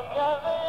I've got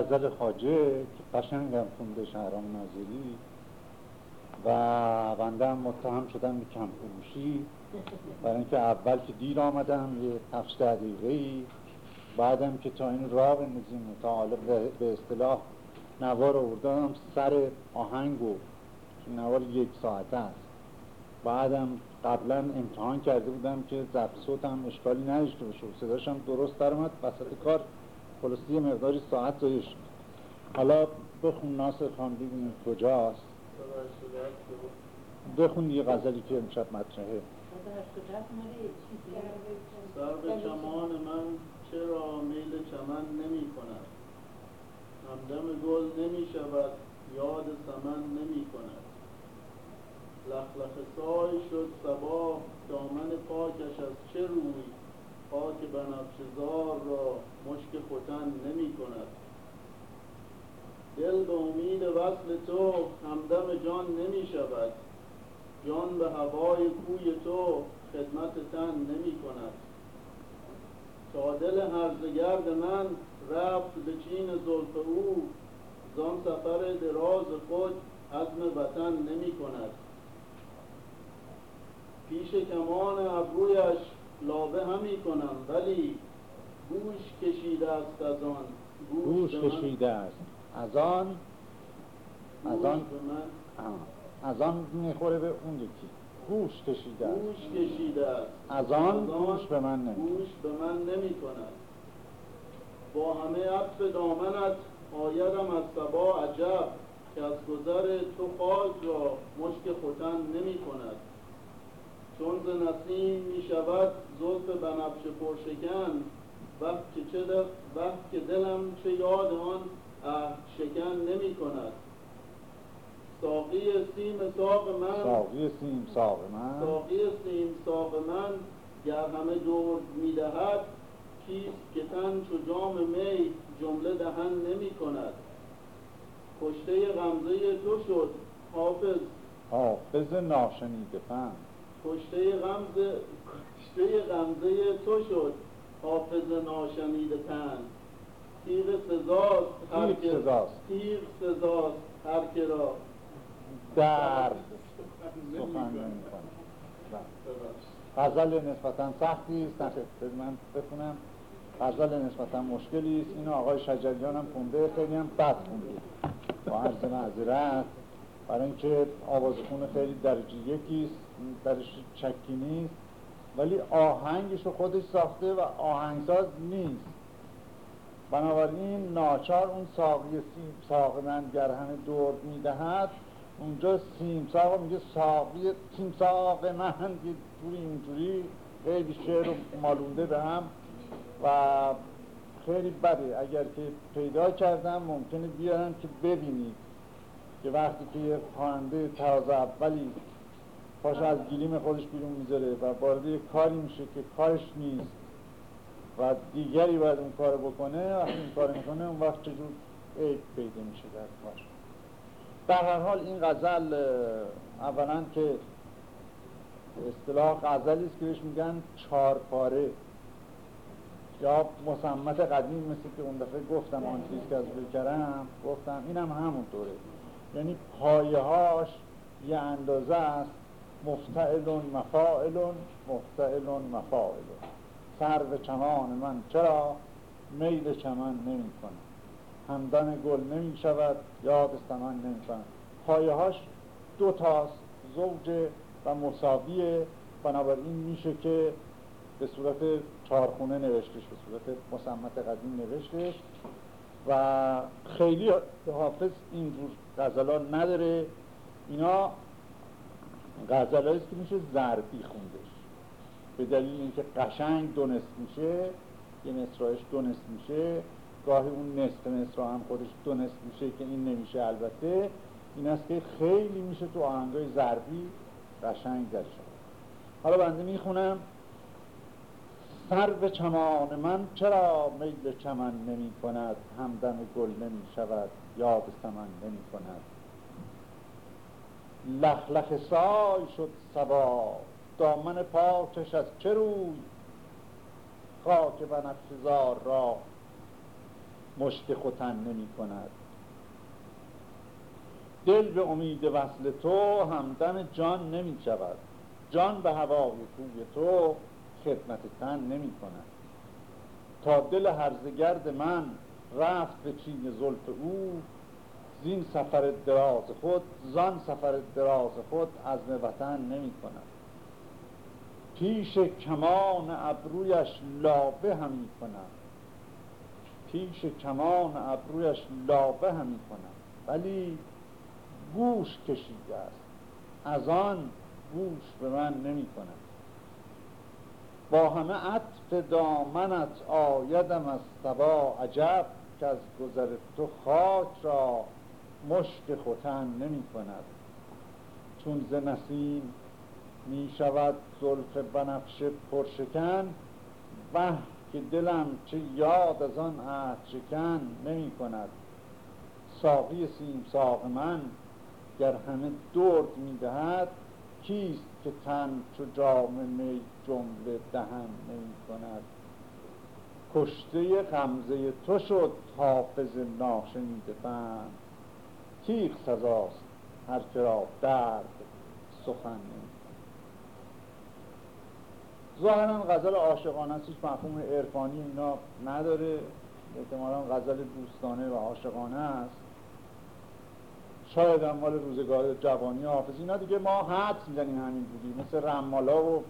غزل خاجه که قشنگم خونده شهرام ناظری. و بنده هم متهم شدم به کم فروشی. برای اینکه اول که دیر آمدم یه هفت دقیقه ای بعدم که تا این راه بندازیم تا حالا به اصطلاح نوار آوردم سر آهنگ و نوار یک ساعته است. بعدم قبلا امتحان کرده بودم که ضبط صوتم اشکالی نداشته باشه و صداشم درست در اومد وسط کار خلاصی مقداری ساعت زایش حالا بخون ناصر خان ببینیم کجاست. بخون یه غزلی که امشب مطرحه. سر به چمان من چرا میل چمن نمی کند؟ همدم گل نمی شود یاد سمن نمی کند. لخلخ سای شد سبا دامن پاکش از چه روی؟ پاک بنفشزار را مشک خوتن نمی کند. دل به امید وصل تو همدم جان نمی شود. جان به هوای کوی تو خدمت تن نمی کند. تا دل هرزگرد من رفت به چین زلف او زان سفر دراز خود عزم وطن نمی کند. پیش کمان ابرویش لابه همی کنم ولی گوش کشیده است از آن. گوش کشیده است. از آن از آن از آن می‌خوره به اون یکی. گوش کشیده است. گوش کشیده است. از آن گوش به من نمی گوش به من نمی کند با همه عطف دامنت آیدم از سبا عجب که از گذر تو خاک را مشک خوتن نمی کند چون ز نسیم می شود زلف بنفش پرشکن وقت که, چه وقت که دلم چه یاد آن شکن نمی کند. ساقی سیم ساق من ساقی سیم ساق من. ساقی سیم ساق من گر همه دور می‌دهد کیست که تن چو جام می جمله دهن نمی کند. کشته غمزه تو شد حافظ. حافظ ناشنیده فهم کشته غمزه کشته غمزه تو شد حافظ ناشنیده تن. تیغ سزاست هر تیغ سزاست. هر را. در سخن غزل نسبتا سختی است من بخونم. غزل نسبتا مشکلی است. اینو آقای شجریان هم خونده خیلی هم بد خونده. با عرض معذرت. برای اینکه آواز خونه خیلی درجه یکیست درش چکی نیست. ولی آهنگش رو خودش ساخته و آهنگساز نیست. بنابراین ناچار اون ساقی ساق من گر همه دور می‌دهد اونجا سیم ساق میگه ساقی سیم ساق من که توی اینجوری خیلی شعر رو مالونده به هم و خیلی بده. اگر که پیدا کردم ممکنه بیارن که ببینید. که وقتی که یه خواننده تازه اولی پاش از گلیم خودش بیرون می‌ذاره و وارد یه کاری میشه که کارش نیست. و دیگری باید اون کار بکنه وقتی این کار می‌کنه اون وقت چجور عیب پیدا میشه در کار در هر حال این غزل اولا که اصطلاح غزلی است که بهش میگن چهار پاره یا مسمت قدیم مثل که اون دفعه گفتم آن چیز که از بکرم گفتم اینم همونطوره. یعنی پایه هاش یه اندازه است مفتعلون مفاعلون مفتعلون مفاعلون. سر به چمان من چرا؟ میل چمن نمی کنم همدن گل نمی شود یاد سمن نمی کنم پایه هاش دو تاست زوج و مساویه بنابراین میشه که به صورت چارخونه نوشتش به صورت مسمت قدیم نوشتش. و خیلی حافظ اینجور غزلا نداره. اینا غزل است که میشه ضربی خوندش. به دلیل اینکه قشنگ دونست میشه یه مصرایش دونست میشه گاهی اون نصف مصرا هم خودش دونست میشه که این نمیشه. البته این است که خیلی میشه تو آهنگای ضربی قشنگ در حالا بنده می‌خونم. سر به چمان من چرا میل چمن نمی کند همدم گل نمی شود یاد سمن نمی کند لخلخ سای شد سبا دامن پاکش از چه روی؟ خاک بنفشزار را مشک خوتن نمی کند. دل به امید وصل تو همدم جان نمی شود. جان به هوای کوی تو خدمت تن نمی کند. تا دل هرزگرد من رفت به چین زلف او زین سفر دراز خود زان سفر دراز خود از وطن نمی کند. پیش کمان ابرویش لابه همی کند. پیش کمان ابرویش لابه همی کند. ولی گوش کشیده است. از آن گوش به من نمی کند. با همه عطف دامنت آیدم از سبا عجب که از گذر تو خاک را مشک خوتن نمی کند. چون ز نسیم می شود زلف بنفش پرشکن به که دلم چه یاد از آن عهد شکن نمی کند. ساقی سیم ساق من گر همه درد می دهد کیست که تن چو جام می جمله دهن نمی کند؟ کشته غمزه تو شد حافظ ناشنیده بند. تیغ سزاست. هر را درد سخن ظاهرا غزل عاشقانه است هیچ مفهوم عرفانی اینا نداره. احتمالا غزل دوستانه و عاشقانه است. شاید مال روزگار جوانی حافظ اینا دیگه ما حد می‌زنیم همین بودی مثل رمالا و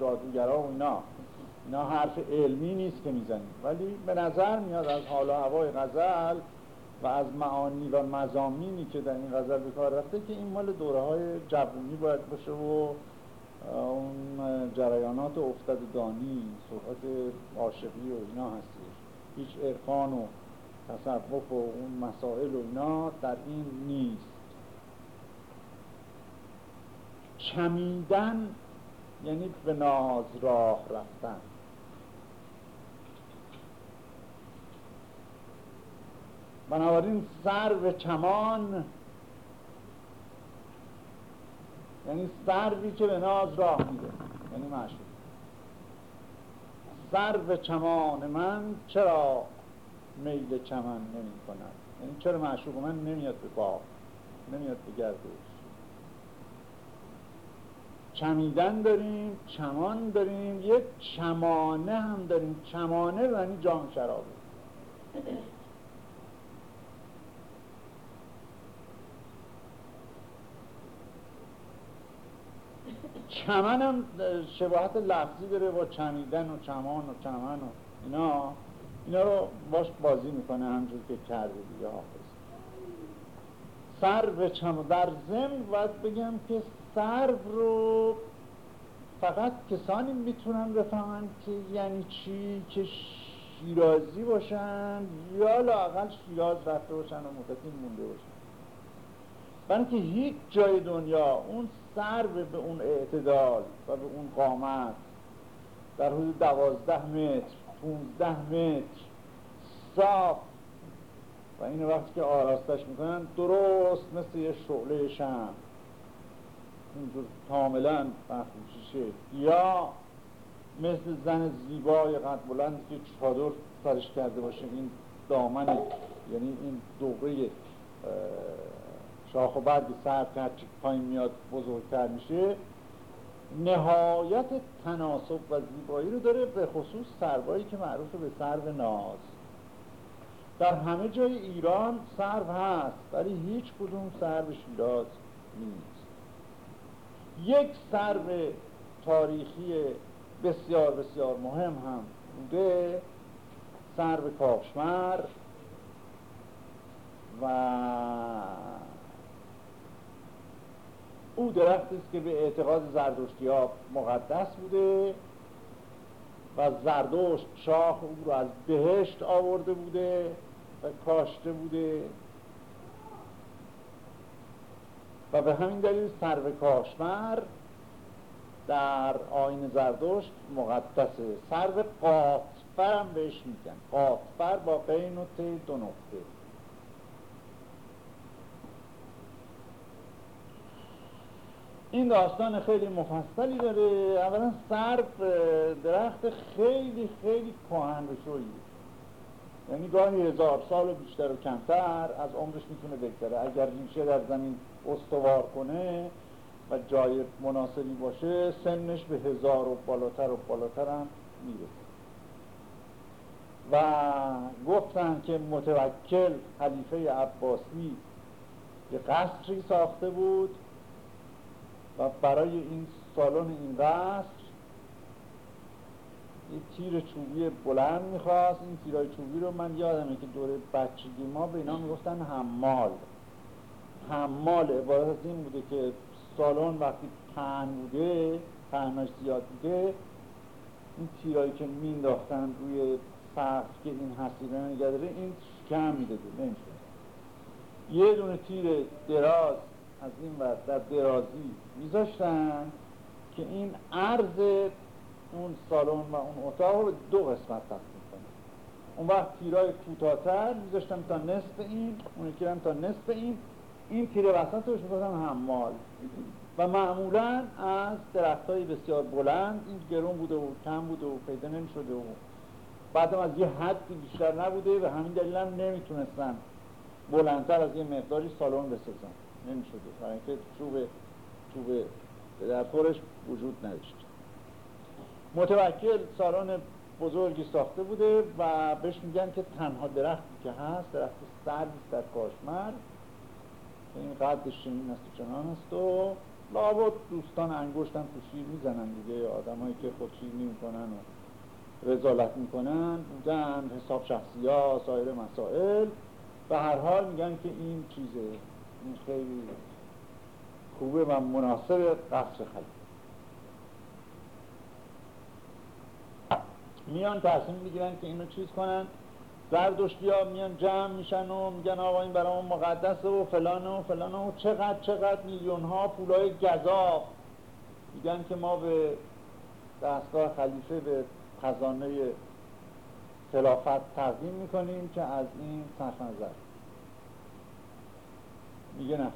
جادوگرا و اینا. اینا حرف علمی نیست که می‌زنیم. ولی به نظر میاد از حال و هوای غزل و از معانی و مزامینی که در این غزل به کار رفته که این مال دوره های جوانی باید باشه و اون جریانات افتاد دانی صحبت عاشقی و اینا هستش. هیچ عرفان و تصوف و اون مسائل و اینا در این نیست. چمیدن یعنی به ناز راه رفتن. بنابراین سر به چمان یعنی سروی که به ناز راه میده یعنی معشوق. سر به چمان من چرا میل چمن نمی کند یعنی چرا معشوق من نمیاد به باغ نمیاد به گردش؟ چمیدن داریم چمان داریم یک چمانه هم داریم. چمانه یعنی جام شرابه. چمن هم شباهت لفظی داره با چمیدن و چمان و چمن و اینا. اینا رو باش بازی می‌کنه همجور که کرده دیگه حافظ. سر چم در زم باید بگم که سر رو فقط کسانی می‌تونن بفهمن که یعنی چی که شیرازی باشن یا لاقل شیراز رفته باشن و مدتی مونده باشن. برای که هیچ جای دنیا اون سر به اون اعتدال و به اون قامت. در حدود دوازده متر 15 متر صاف و این وقتی که آراستش می‌کنن درست مثل یه شعله شم. اینجور کاملا مخروشیشه یا مثل زن زیبای قد بلند که چادر سرش کرده باشه این دامن یعنی این دوره شاخ و برگ سر که پایین میاد بزرگتر میشه. نهایت تناسب و زیبایی رو داره به خصوص سروایی که معروف به سرو ناز. در همه جای ایران سرو هست ولی هیچ کدوم سرو شیراز نیست. یک سرو تاریخی بسیار بسیار مهم هم بوده سرو کاشمر و او درختی است که به اعتقاد زردشتی ها مقدس بوده و زردشت شاه او رو از بهشت آورده بوده و کاشته بوده. و به همین دلیل سرو کاشمر در آین زردشت مقدسه. سرو قاطفر هم بهش میگن. قاطفر با قین و تی دو نقطه. این داستان خیلی مفصلی داره. اولا سرف درخت خیلی خیلی کهن شویی یعنی گاهی هزار سال بیشتر و کمتر از عمرش می‌تونه بگذره. اگر ریشه در زمین استوار کنه و جای مناسبی باشه سنش به هزار و بالاتر و بالاتر هم می‌رسه. و گفتن که متوکل خلیفه عباسی یه قصری ساخته بود و برای این سالن این قصر یه تیر چوبی بلند می‌خواست. این تیرای چوبی رو من یادمه که دوره بچگی ما به اینا می‌گفتن حمال. حمال عبارت از این بوده که سالن وقتی پهن بوده پهنش زیاد بوده این تیرایی که مینداختن روی سقف که این حسیبه نگه این کم می‌داده. نمیشه یه دونه تیر دراز از این ور در درازی میذاشتن که این عرض اون سالن و اون اتاق رو دو قسمت تقسیم کنه اون وقت تیرای کوتاهتر میذاشتن تا نصف این اون یکی تا نصف این. این تیر وسطش می‌گفتن حمال. و معمولا از درخت های بسیار بلند این گرون بوده و کم بوده و پیدا نمی‌شده و بعدم از یه حدی بیشتر نبوده و همین دلیل هم نمی‌تونستن بلندتر از یه مقداری سالن بسازن. نمی‌شده. برای اینکه چوب چوب در خورش وجود نداشت. متوکل سالن بزرگی ساخته بوده و بهش میگن که تنها درختی که هست درخت سردی در کاشمر. این قدش چنین است و چنان است و لابد دوستان انگشتن تو شیر می‌زنن دیگه. آدمایی که خودشیر نمی‌کنن و رزالت می‌کنن بودن حساب شخصی ها سایر مسائل. و هر حال میگن که این چیزه. این خیلی خوبه و مناسب قصر خلیفه میان تصمیم می‌گیرن که اینو چیز کنن. زردشتی ها میان جمع میشن و میگن آقا این برامون مقدسه و فلان و فلان و چقدر چقدر میلیون ها پولای گذاب میگن که ما به دستگاه خلیفه به خزانه خلافت تقدیم می‌کنیم که از این صرف نظر میگه نه.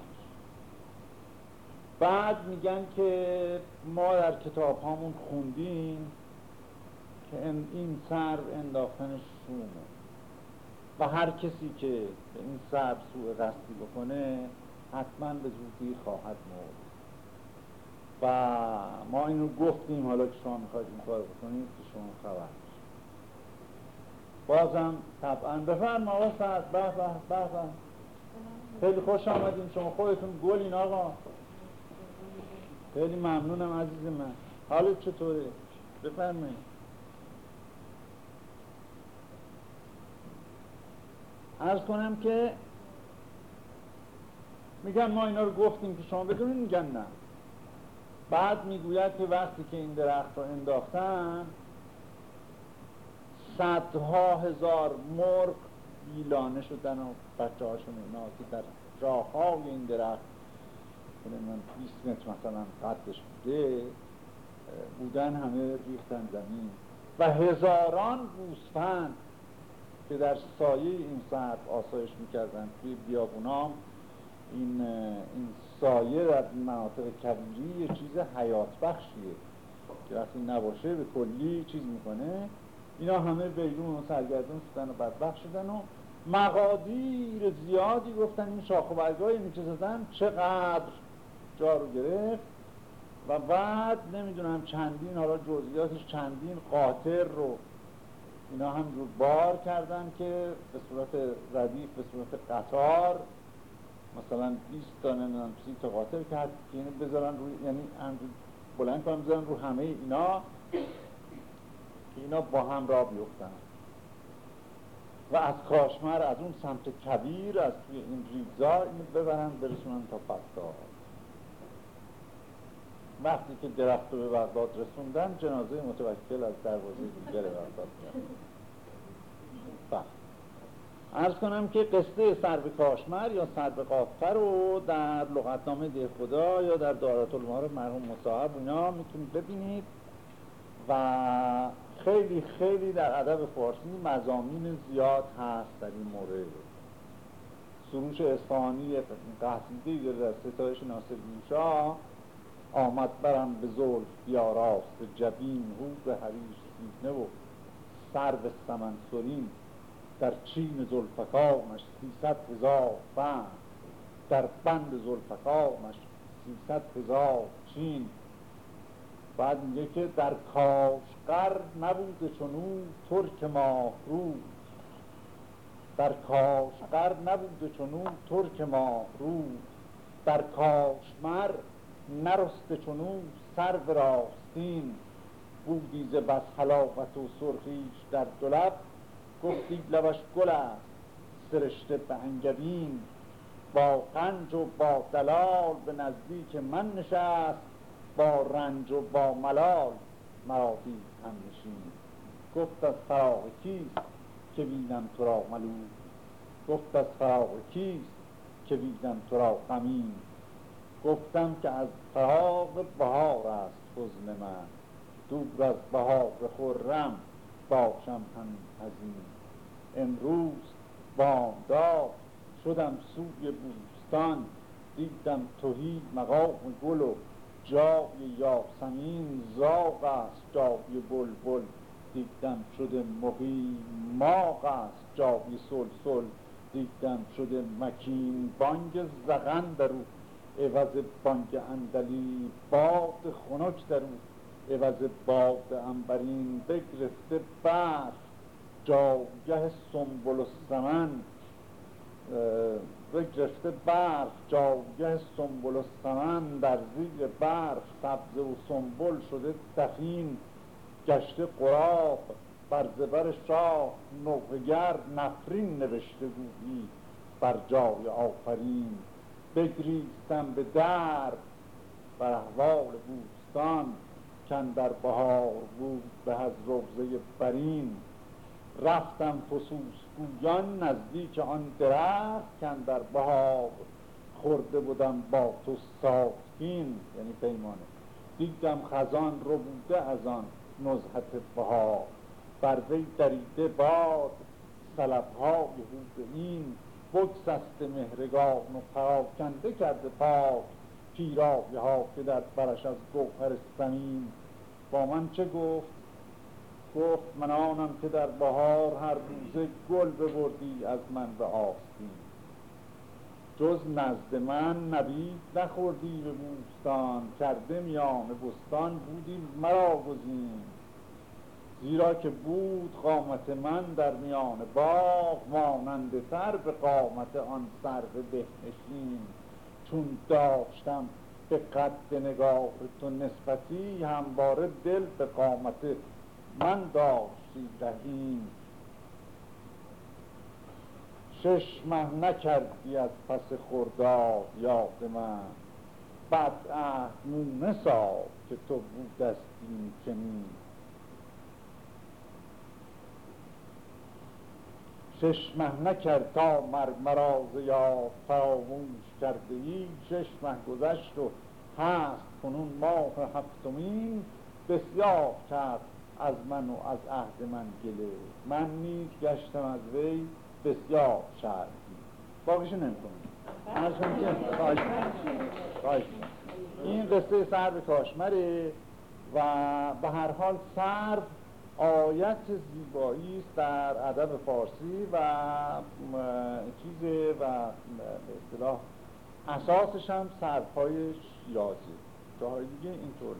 بعد میگن که ما در کتاب هامون خوندیم که این سر انداختن شومه و هر کسی که به این سر سوء قصدی بکنه حتما به زودی خواهد مرد. و ما اینو گفتیم حالا که شما می‌خواید این کار بکنید که شما خبر بازم طبعا بفرم آقا به به به خیلی خوش آمدیم شما خودتون گلین آقا. خیلی ممنونم عزیز من. حالت چطوره؟ بفرمایید. ارز کنم که میگن ما اینا رو گفتیم که شما بدونید میگن نه. بعد می‌گوید که وقتی که این درخت رو انداختن صدها هزار مرغ بیلانه شدن و بچه هاشون اینا که در راه این درخت من 20 متر مثلا قدش بوده بودن همه ریختن زمین. و هزاران گوسفند که در سایه این سرد آسایش می‌کردن توی بیابونام این, این سایه در مناطق کبیری یه چیز حیات بخشیه که وقتی نباشه به کلی چیز می‌کنه. اینا همه بیرون و سرگردون شدن و بدبخ شدن و مقادیر زیادی گفتن این شاخ و زدن چقدر جا رو گرفت و بعد نمی‌دونم چندین حالا جزئیاتش چندین قاطر رو اینا هم جور بار کردن که به صورت ردیف به صورت قطار مثلا 20 تا نمی‌دونم 30 تا قاطر کرد که اینو بذارن روی یعنی بلند کنن بذارن رو همه اینا که اینا با هم را بیفتن. و از کاشمر از اون سمت کبیر از توی این ریزا اینو ببرن برسونن تا بغداد. وقتی که درخت رو به بغداد رسوندن جنازه متوکل از دروازه دیگر بغداد بله. ارز کنم که قصه سرب کاشمر یا سرب قافه رو در لغتنامه ده خدا یا در دارت المعارف مرحوم مصاحب اینا می‌تونید ببینید و خیلی خیلی در ادب فارسی مزامین زیاد هست در این مورد. سروش اصفهانی قصیده داره در ستایش ناصر آمد برم به زلف بیاراست جبین به حریش سیزنه و سر به سمن سرین. در چین زلفکانش سیصد هزار بند در بند زلفکانش سیصد هزار چین. بعد میگه که در کاشقر نبوده چونو ترک ماه روز در کاشقر نبوده چونو ترک ماه روز در کاشمر نرسته چونو سر راستین بودی ز بس و سرخیش در دولب گفتی لبش گل است سرشته به انگبین. با قنج و با دلال به نزدیک من نشست با رنج و با ملال مرا هم نشین. گفت از فراغ کیست که بینم تو را ملول؟ گفت از فراغ کیست که بینم تو را غمین؟ گفتم که از فراغ بهار است حزن من. دور از بهار خرم باشم هم هزین امروز بامداد شدم سوی بوستان. دیدم توهی مقام گل و جای یاسمین زاغ است جای بلبل. دیدم شده مقیم ماغ است جای سلسل. دیدم شده مکین بانگ زغن در او عوض بانگ اندلی باد خنک در او عوض باد انبرین بگرفته برف جاگه سنبل و سمن بگرفته برف جاگه سنبل و سمن در زیر برف. سبز و سنبل شده دفین. گشته قراب بر زبر شاه. نقگر نفرین نوشته بودی بر جای آفرین. بگریستم به در بر احوال بوستان کن در بهار بود به از روزه برین. رفتم فسوس گویان نزدیک آن درخت کن در بهار. خورده بودم با تو ساختین یعنی پیمانه. دیدم خزان رو بوده از آن نزهت بهار. بر وی دریده باد سلبهای حوب این. بگسست مهرگان و پراکنده کرده پاک. پیراهی ها که در برش از گوهر سمین با من چه گفت؟ گفت من آنم که در بهار هر روزه گل ببردی از من به آستین. جز نزد من نبید نخوردی به بوستان. کرده میان بستان بودی مرا گزین. زیرا که بود قامت من در میان باغ ماننده تر به قامت آن سرو بهنشین. چون داشتم به قد نگاه تو نسبتی همواره دل به قامت من داشتی دهیم. شش مه نکردی از پس خورداد یاد من. بد عهد مونه که تو بودستی چنین. شش مه نکرد تا مر مراز یاد فراموش کرده ای شش مه گذشت و هست کنون ماه هفتمین بسیار کرد از من و از عهد من گله. من نیز گشتم از وی بسیار شرحی باقیشو نمی این قصه سرب کاشمره و به هر حال سرب آیت زیبایی است در ادب فارسی و چیز و به اصطلاح اساسش هم سرپای شیرازی. جاهای دیگه اینطور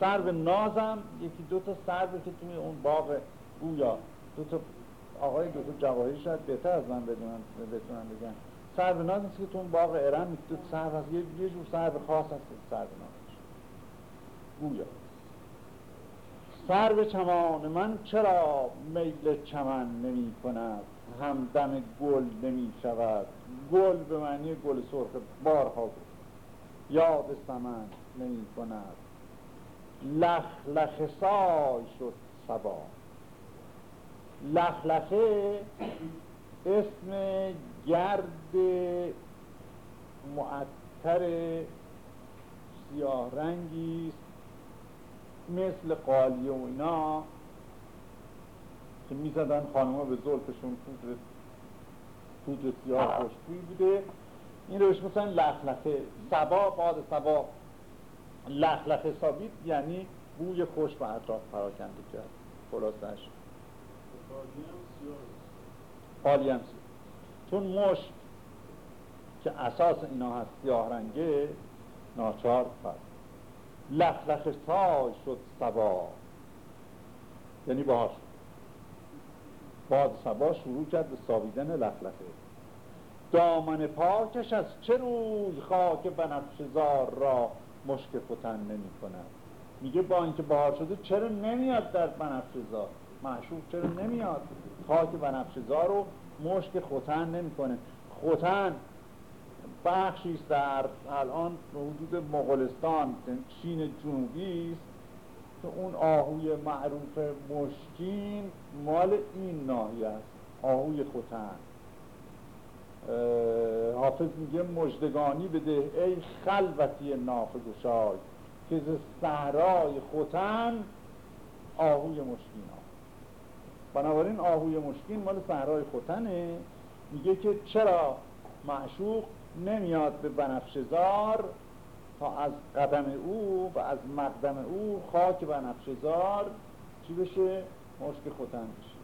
سرو نازم یکی دو تا سرو که توی اون باغ گویا دو تا آقای دو تا جواهی شاید بهتر از من بدونن بتونن بگن. سرو ناز نیست که تو اون باغ ارم دو سرو هست یه جور سرو خاص هست سرو ناز گویا سر به چمان من چرا میل چمن نمی کند؟ همدم گل نمی شود. گل به معنی گل سرخ بارها بود. یاد سمن نمی کند. لخ لخ سای شد سبا لخلخه اسم گرد معطر سیاه رنگی مثل قالیه و اینا که می‌زدن خانوما به زلفشون پودر پودر سیاه خوشبوی بوده. این روش مثلا لخلخه. سبا باد سبا. لخلخه ثابت یعنی بوی خوش به اطراف پراکنده کرد. خلاصش. خالی هم چون مشت که اساس اینا هست سیاه رنگه ناچار فرد لخلخ سای شد سبا. یعنی باهاش باد سبا شروع کرد به ساویدن لخلخه. دامن پاکش از چه روی خاک بنفشزار را مشک فتن نمی کند. میگه با اینکه بهار شده چرا نمیاد در بنفشزار معشوق چرا نمیاد؟ خاک بنفشزار رو مشک ختن نمی‌کنه ختن بخشی در الان حدود مغولستان چین جنوبی است که اون آهوی معروف مشکین مال این ناحیه است آهوی ختن حافظ میگه مجدگانی بده ای خلوتی نافه گشای که ز صحرای ختن آهوی مشکین ها بنابراین آهوی مشکین مال صحرای ختنه میگه که چرا معشوق نمیاد به بنفشزار تا از قدم او و از مقدم او خاک بنفشزار چی بشه؟ مشک ختن بشه.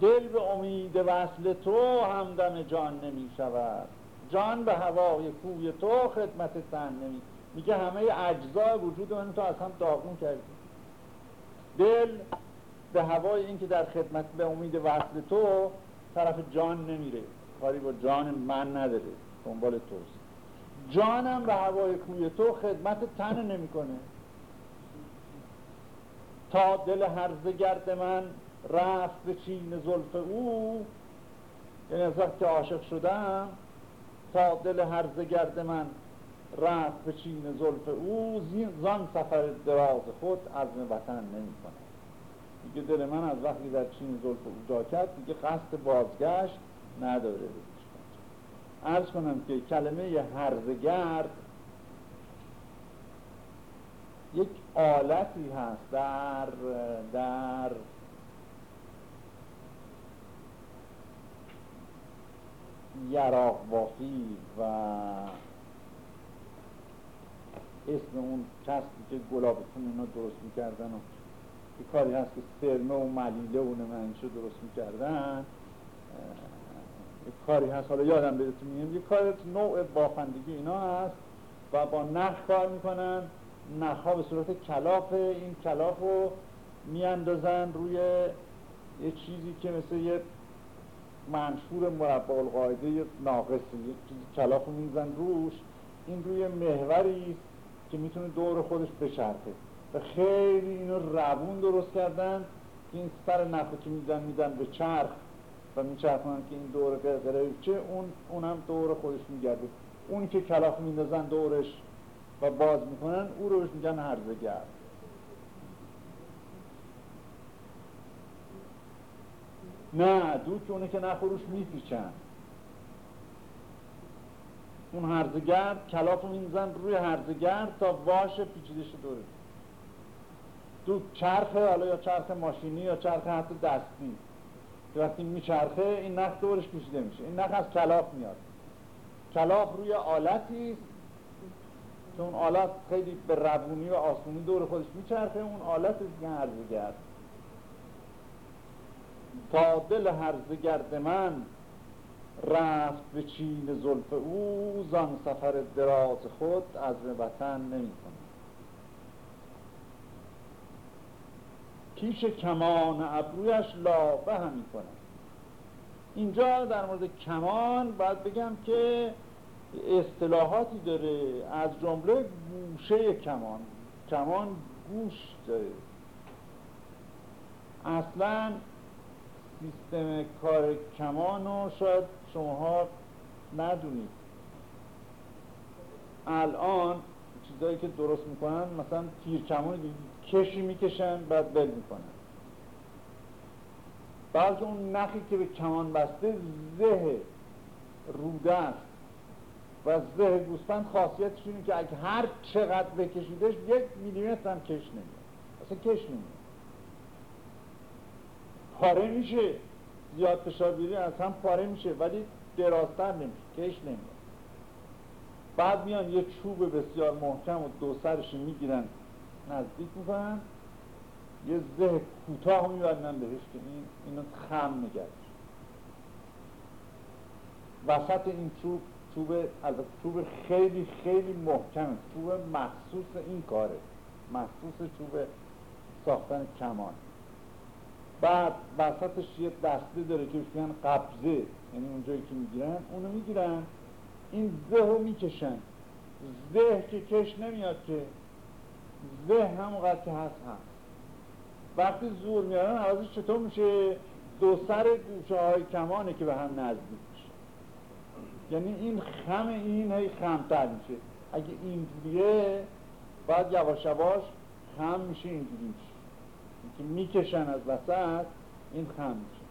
دل به امید وصل تو همدم جان نمی شود. جان به هوای کوی تو خدمت تن نمی میگه همه اجزا وجود من تو از هم داغون کردی. دل به هوای این که در خدمت به امید وصل تو طرف جان نمیره. کاری با جان من نداره دنبال توست. جانم به هوای کوی تو خدمت تن نمی‌کنه. تا دل هرزه گرد من رفت به چین زلف او یعنی از وقت که عاشق شدم تا دل هرزه گرد من رفت به چین زلف او زان سفر دراز خود عزم وطن نمی کنه میگه دل من از وقتی در چین زلف او جا کرد دیگه قصد بازگشت نداره. ارز کنم که کلمه هرزگرد یک آلتی هست در در یراق بافی و اسم اون کسی که گلابتون اینا درست می‌کردن و کاری هست که سرمه و ملیله و نمانشو درست می‌کردن. کاری هست. حالا یادم بهتون میگم یه کار نوع بافندگی اینا هست و با نخ کار می‌کنن. نخ به صورت کلاف این کلاف رو میاندازن روی یه چیزی که مثل یه منشور مربع القاعده ناقص یه چیزی کلاف رو میزن روش. این روی محوری که می‌تونه دور خودش بچرخه. و خیلی اینو روون درست کردن که این سر نخو که میزن میدن به چرخ. و میچرخونن که این دور قرقره چه اون اونم دور خودش میگرده. اون که کلاف میندازن دورش و باز می‌کنن او روش میگن هرزگر. نه دوک اونه که نخوروش میپیچن. اون هرزگر کلاف میندازن روی هرزگر تا واش پیچیدش دوره دو چرخه حالا یا چرخ ماشینی یا چرخ حتی دستی. که وقتی میچرخه این نخ دورش کشیده میشه. این نخ از کلاف میاد. کلاف روی آلتی که اون آلت خیلی به روونی و آسونی دور خودش میچرخه اون آلت دیگه هرزگرد تا دل هرزگرد من رفت به چین زلف او زان سفر دراز خود از وطن نمی پیش کمان ابرویش لابه همی کنه اینجا در مورد کمان باید بگم که اصطلاحاتی داره. از جمله گوشه کمان. کمان گوش داره اصلا سیستم کار کمان رو شاید شماها ندونید. الان چیزایی که درست می‌کنن مثلا تیر کمان کشی می‌کشن بعد بل می‌کنن. بلکه اون نخی که به کمان بسته زه روده است و زه گوسفند خاصیتش اینه که اگه هر چقدر بکشیدش یک میلیمتر هم کش نمیاد. اصلا کش نمیاد. پاره میشه. زیاد فشار از هم پاره میشه ولی درازتر نمیشه. کش نمیاد. بعد میان یه چوب بسیار محکم و دو سرش می‌گیرن. نزدیک می‌کنن یه زه کوتاه میبندن بهش که این اینو خم نگرد وسط این چوب چوب از چوب خیلی خیلی محکم چوب مخصوص این کاره. مخصوص چوب ساختن کمان. بعد وسطش یه دسته داره که میگن قبضه. یعنی اونجایی که می‌گیرن اونو می‌گیرن. این زه رو می‌کشن. زه که کش نمیاد که زه همونقدر که هست هست وقتی زور میارن عوضش چطور میشه؟ دو سر گوشه های کمانه که به هم نزدیک میشه. یعنی این خم این هی خمتر میشه. اگه اینجوریه بعد یواش یواش خم میشه اینجوری میشه. که می‌کشن از وسط این خم میشه.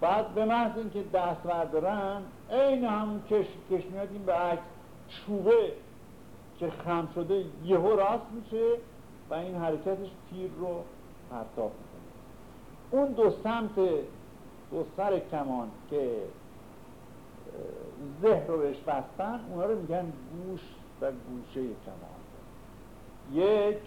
بعد به محض اینکه دست بردارن عین همون کش کش میاد این به عکس چوبه. که خم شده یهو راست میشه و این حرکتش تیر رو پرتاب می‌کنه. اون دو سمت دو سر کمان که زهر رو بهش بستن اونا رو میگن گوش و گوشه کمان. یک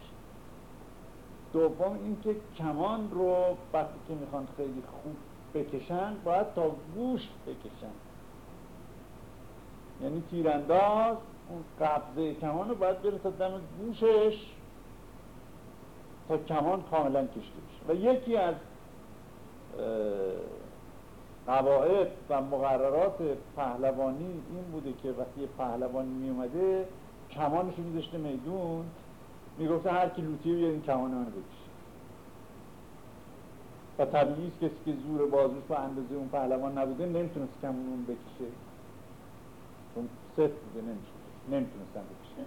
دوم اینکه کمان رو وقتی که می‌خوان خیلی خوب بکشن باید تا گوش بکشن. یعنی تیرانداز اون قبضه کمان رو باید تا دم گوشش تا کمان کاملا کشته بشه. و یکی از قواعد و مقررات پهلوانی این بوده که وقتی پهلوانی می اومده کمانش رو میذاشته میدون می‌گفته هر کی لوتی بیاد این کمان منو بکشه. و طبیعی کسی که زور بازوش به اندازه اون پهلوان نبوده نمی‌تونست کمون اون بکشه. چون سفت بوده نمیشه نمی‌تونستن بکشه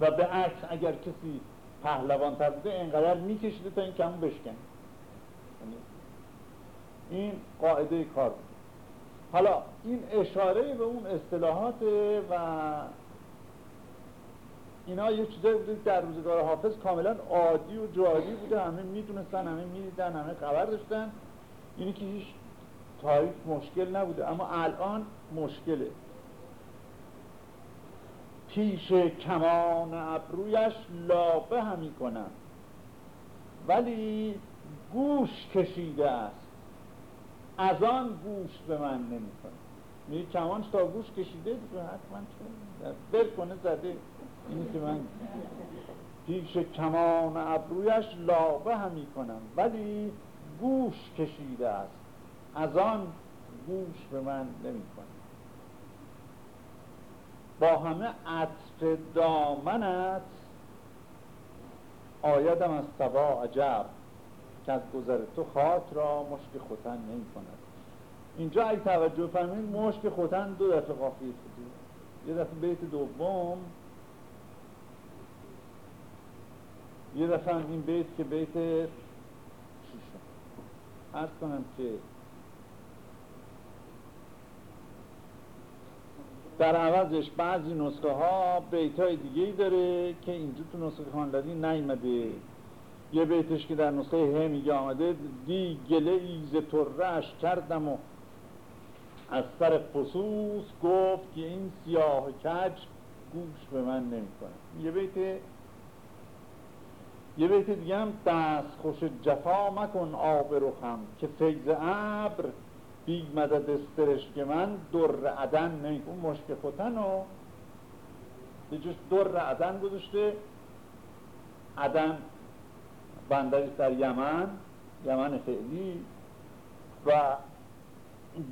و به عکس اگر کسی پهلوان تر بوده اینقدر میکشیده تا این کمون بشکنه یعنی این قاعده کار بود. حالا این اشاره به اون اصطلاحات و اینا یه چیزایی بوده در روزگار حافظ کاملا عادی و جاری بوده. همه می‌دونستن همه می‌دیدن همه خبر داشتن. اینی که هیچ تاریخ مشکل نبوده اما الان مشکله. پیش کمان ابرویش لابه همی کنم ولی گوش کشیده است. از آن گوش به من نمی کنم میگه کمانش تا گوش کشیده دیگه حتما چون کنه زده. اینی که من پیش کمان ابرویش لابه همی کنم ولی گوش کشیده است. از آن گوش به من نمی کنم با همه عطر دامنت آیدم از سبا عجب که از گذر تو خاک را مشک خوتن نمی کند. اینجا اگه توجه فرمید مشک خوتن دو دفعه قافیه شده. یه دفعه بیت دوم یه دفعه این بیت که بیت شیشم ارز کنم که در عوضش بعضی نسخه ها بیت های دیگه ای داره که اینجا تو نسخه خاندادی نیمده یه بیتش که در نسخه ه میگه آمده دی گله ایز ترش کردم و از سر خصوص گفت که این سیاه کج گوش به من نمی‌کنه یه بیت یه بیت دیگه هم دست خوش جفا مکن آب رخم که فیض ابر بی مدد استرشک من در عدن نمی اون مشک خوتن و به جوش در عدن گذاشته. عدن بندرش در یمن یمن فعلی و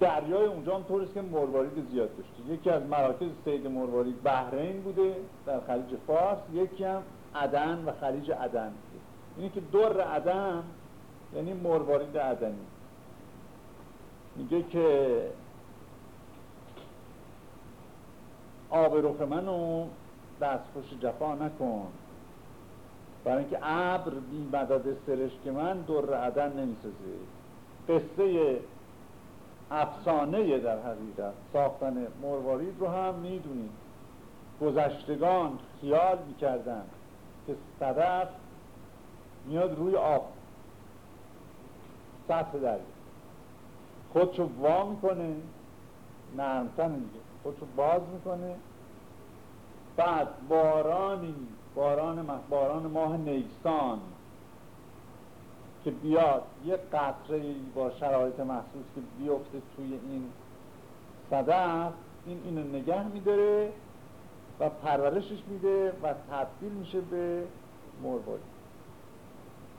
دریای اونجا هم طوریست که مروارید زیاد داشته. یکی از مراکز سید مروارید بحرین بوده در خلیج فارس یکی هم عدن و خلیج عدن اینی که دور عدن یعنی مروارید عدنی. میگه که آب رخ منو دستخوش جفا نکن. برای اینکه ابر بی مدد که من دور عدن نمی‌سازه. قصه افسانه در حقیقت ساختن مروارید رو هم می‌دونید گذشتگان خیال می‌کردن که صدف میاد روی آب. سطح دریا. خودشو وا می‌کنه نرمتن دیگه خودشو باز می‌کنه. بعد بارانی باران, باران ماه نیسان که بیاد یه قطره با شرایط محسوس که بیفته توی این صدف این اینو نگه میداره و پرورشش میده و تبدیل میشه به مرواری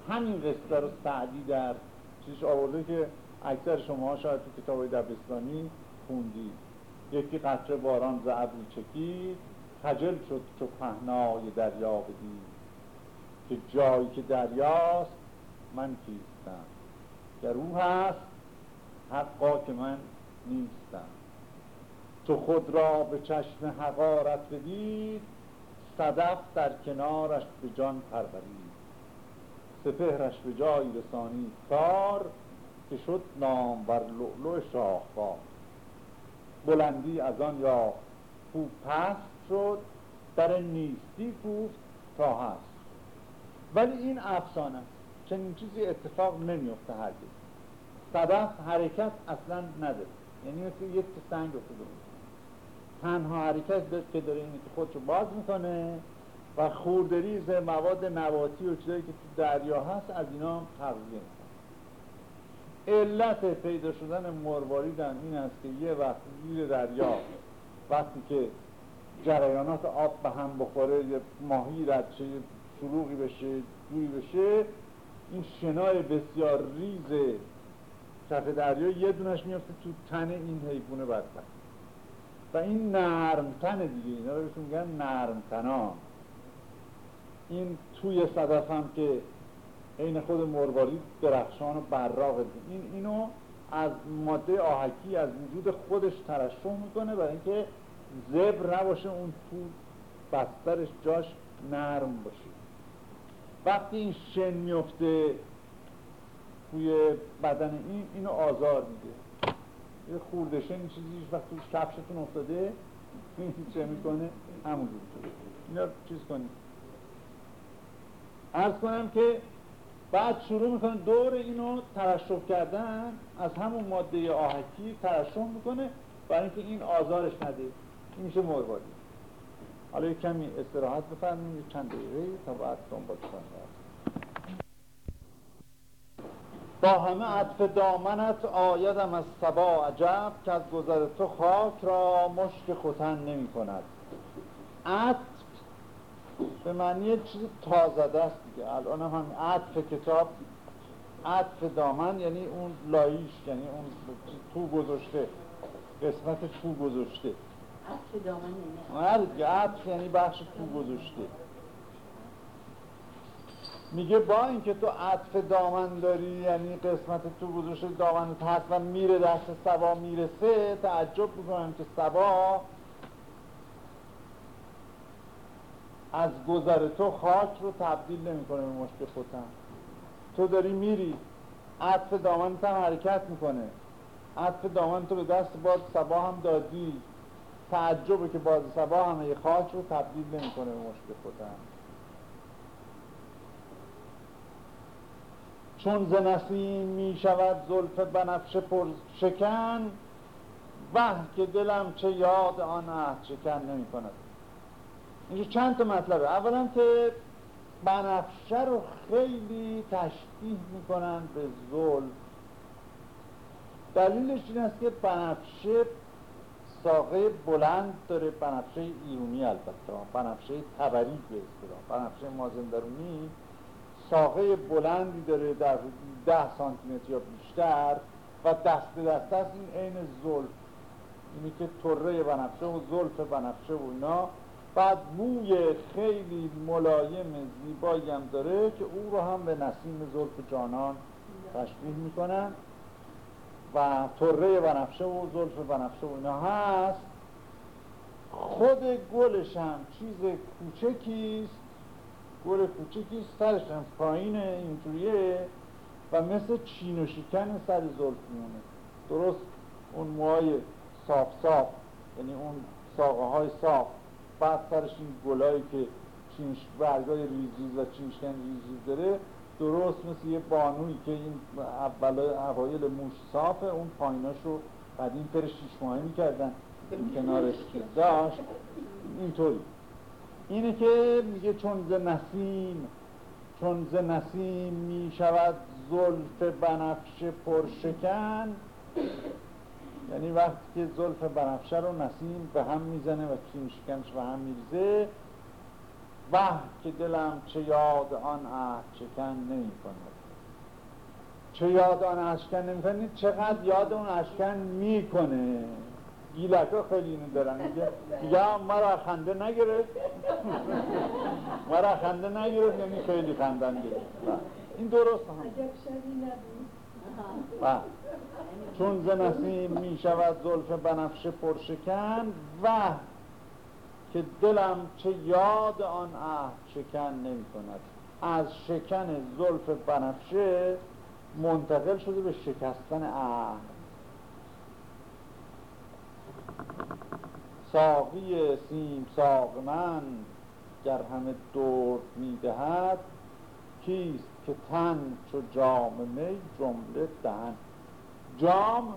همین قصه رو سعدی در چیزش آورده که اکثر شما شاید تو کتاب دبستانی خوندید یکی قطره باران ز ابری چکید خجل شد چو پهنای دریا بدید. که جایی که دریاست من کیستم. که او هست حقا که من نیستم. تو خود را به چشم حقارت بدید صدف در کنارش به جان پرورید. سپهرش به جایی رسانی کار که شد نام بر لؤلؤ شاهوار بلندی از آن یا خوب پست شد در نیستی کوفت تا هست. ولی این افسانه چنین چیزی اتفاق نمیفته هرگز. صدف حرکت اصلا نداره. یعنی مثل یک سنگ افتاده تنها حرکت که داره اینه که خودشو باز می‌کنه و خوردریز مواد نباتی و چیزایی که تو دریا هست از اینا تغذیه علت پیدا شدن مرواریدن این است که یه وقت زیر دریا وقتی که جریانات آب به هم بخوره یه ماهی رد شه شروعی بشه دوری بشه این شنای بسیار ریز کف دریا یه دونش میفته تو تن این حیوان بدبخت. و این نرم تن دیگه اینا رو بهشون میگن نرم تنان این توی صدف هم که عین خود مروارید درخشان و براغ این اینو از ماده آهکی از وجود خودش ترشح می‌کنه برای اینکه زبر نباشه اون تو بسترش جاش نرم باشه. وقتی این شن میفته توی بدن این اینو آزار میده. یه خوردشه این چیزی وقت تو کفشتون افتاده چه می‌کنه؟ همون شده اینا چیز کنید. ارز کنم که بعد شروع می‌کنه دور اینو ترشح کردن از همون ماده آهکی ترشح می‌کنه برای اینکه این آزارش نده این میشه مرواری حالا یک کمی استراحت بفرمایید چند دقیقه تا بعد دنبال با همه عطف دامنت آیدم از سبا عجب که از گذر تو خاک را مشک خوتن نمی کند عطف به معنی چیز تازده است دیگه. الان هم عطف کتاب عطف دامن یعنی اون لایش یعنی اون تو گذاشته قسمت تو گذاشته. عطف دامن یعنی دیگه عطف یعنی بخش تو گذاشته. میگه با اینکه تو عطف دامن داری یعنی قسمت تو گذاشته دامن هست و میره دست سبا می‌رسه تعجب می‌کنم که سبا از گذر تو خاک رو تبدیل نمی‌کنه به مشت خوتن تو داری میری عطف دامن هم حرکت می‌کنه. عطف دامن تو به دست باد سبا هم دادی. تعجبه که باز سبا همه خاک رو تبدیل نمی‌کنه به مشت خوتن چون ز نسیم می شود زلف بنفشه پر شکن وح که دلم چه یاد آن عهد شکن نمی کند اینجا چند تا مطلبه اولا که بنفشه رو خیلی تشبیه می‌کنن به زلف دلیلش این است که بنفشه ساقه بلند داره. بنفشه ایرونی البته. بنفشه تبری به اصطلاح. بنفشه مازندرونی ساقه بلندی داره در ده سانتیمتر یا بیشتر و دست به دست است. این عین زلف اینی که طره بنفشه و زلف بنفشه و اینا. بعد موی خیلی ملایم زیبایی هم داره که او رو هم به نسیم زلف جانان تشبیه می‌کنن و طره بنفشه و زلف بنفشه و اینا هست. خود گلش هم چیز کوچکیست گل کوچکی سرش هم پایین اینجوریه. و مثل چین و شکن سر زلف میمونه. درست اون موهای صاف صاف یعنی اون ساقه های صاف. بعد سرش این گلایی که چینش برگای ریزیز و چینشکن ریزیز داره درست مثل یه بانوی که این اول اوایل موش صافه اون پاییناش رو قدیم پر شیش ماهی می‌کردن. کنارش داشت اینطوری. اینه که میگه چون ز نسیم چون ز نسیم می شود زلف بنفش پرشکن یعنی وقتی که زلف بنفشه رو نسیم به هم می‌زنه و چین شکنش به هم میریزه و که دلم چه یاد آن عهد چکن نمی کند چه یاد آن اشکن نمی چقدر یاد اون اشکن می‌کنه. گیلک ها خیلی اینو دارن. میگه یا مرا خنده نگرفت. مرا خنده نگرفت یعنی خیلی خندن گرفت این درست هم. بله. چون ز نسیم می شود زلف بنفشه پرشکن و که دلم چه یاد آن عهد شکن نمی کند از شکن زلف بنفشه منتقل شده به شکستن عهد. ساقی سیم ساق من گر همه دور می‌دهد کیست که تن چو جام می جمله دهن؟ جام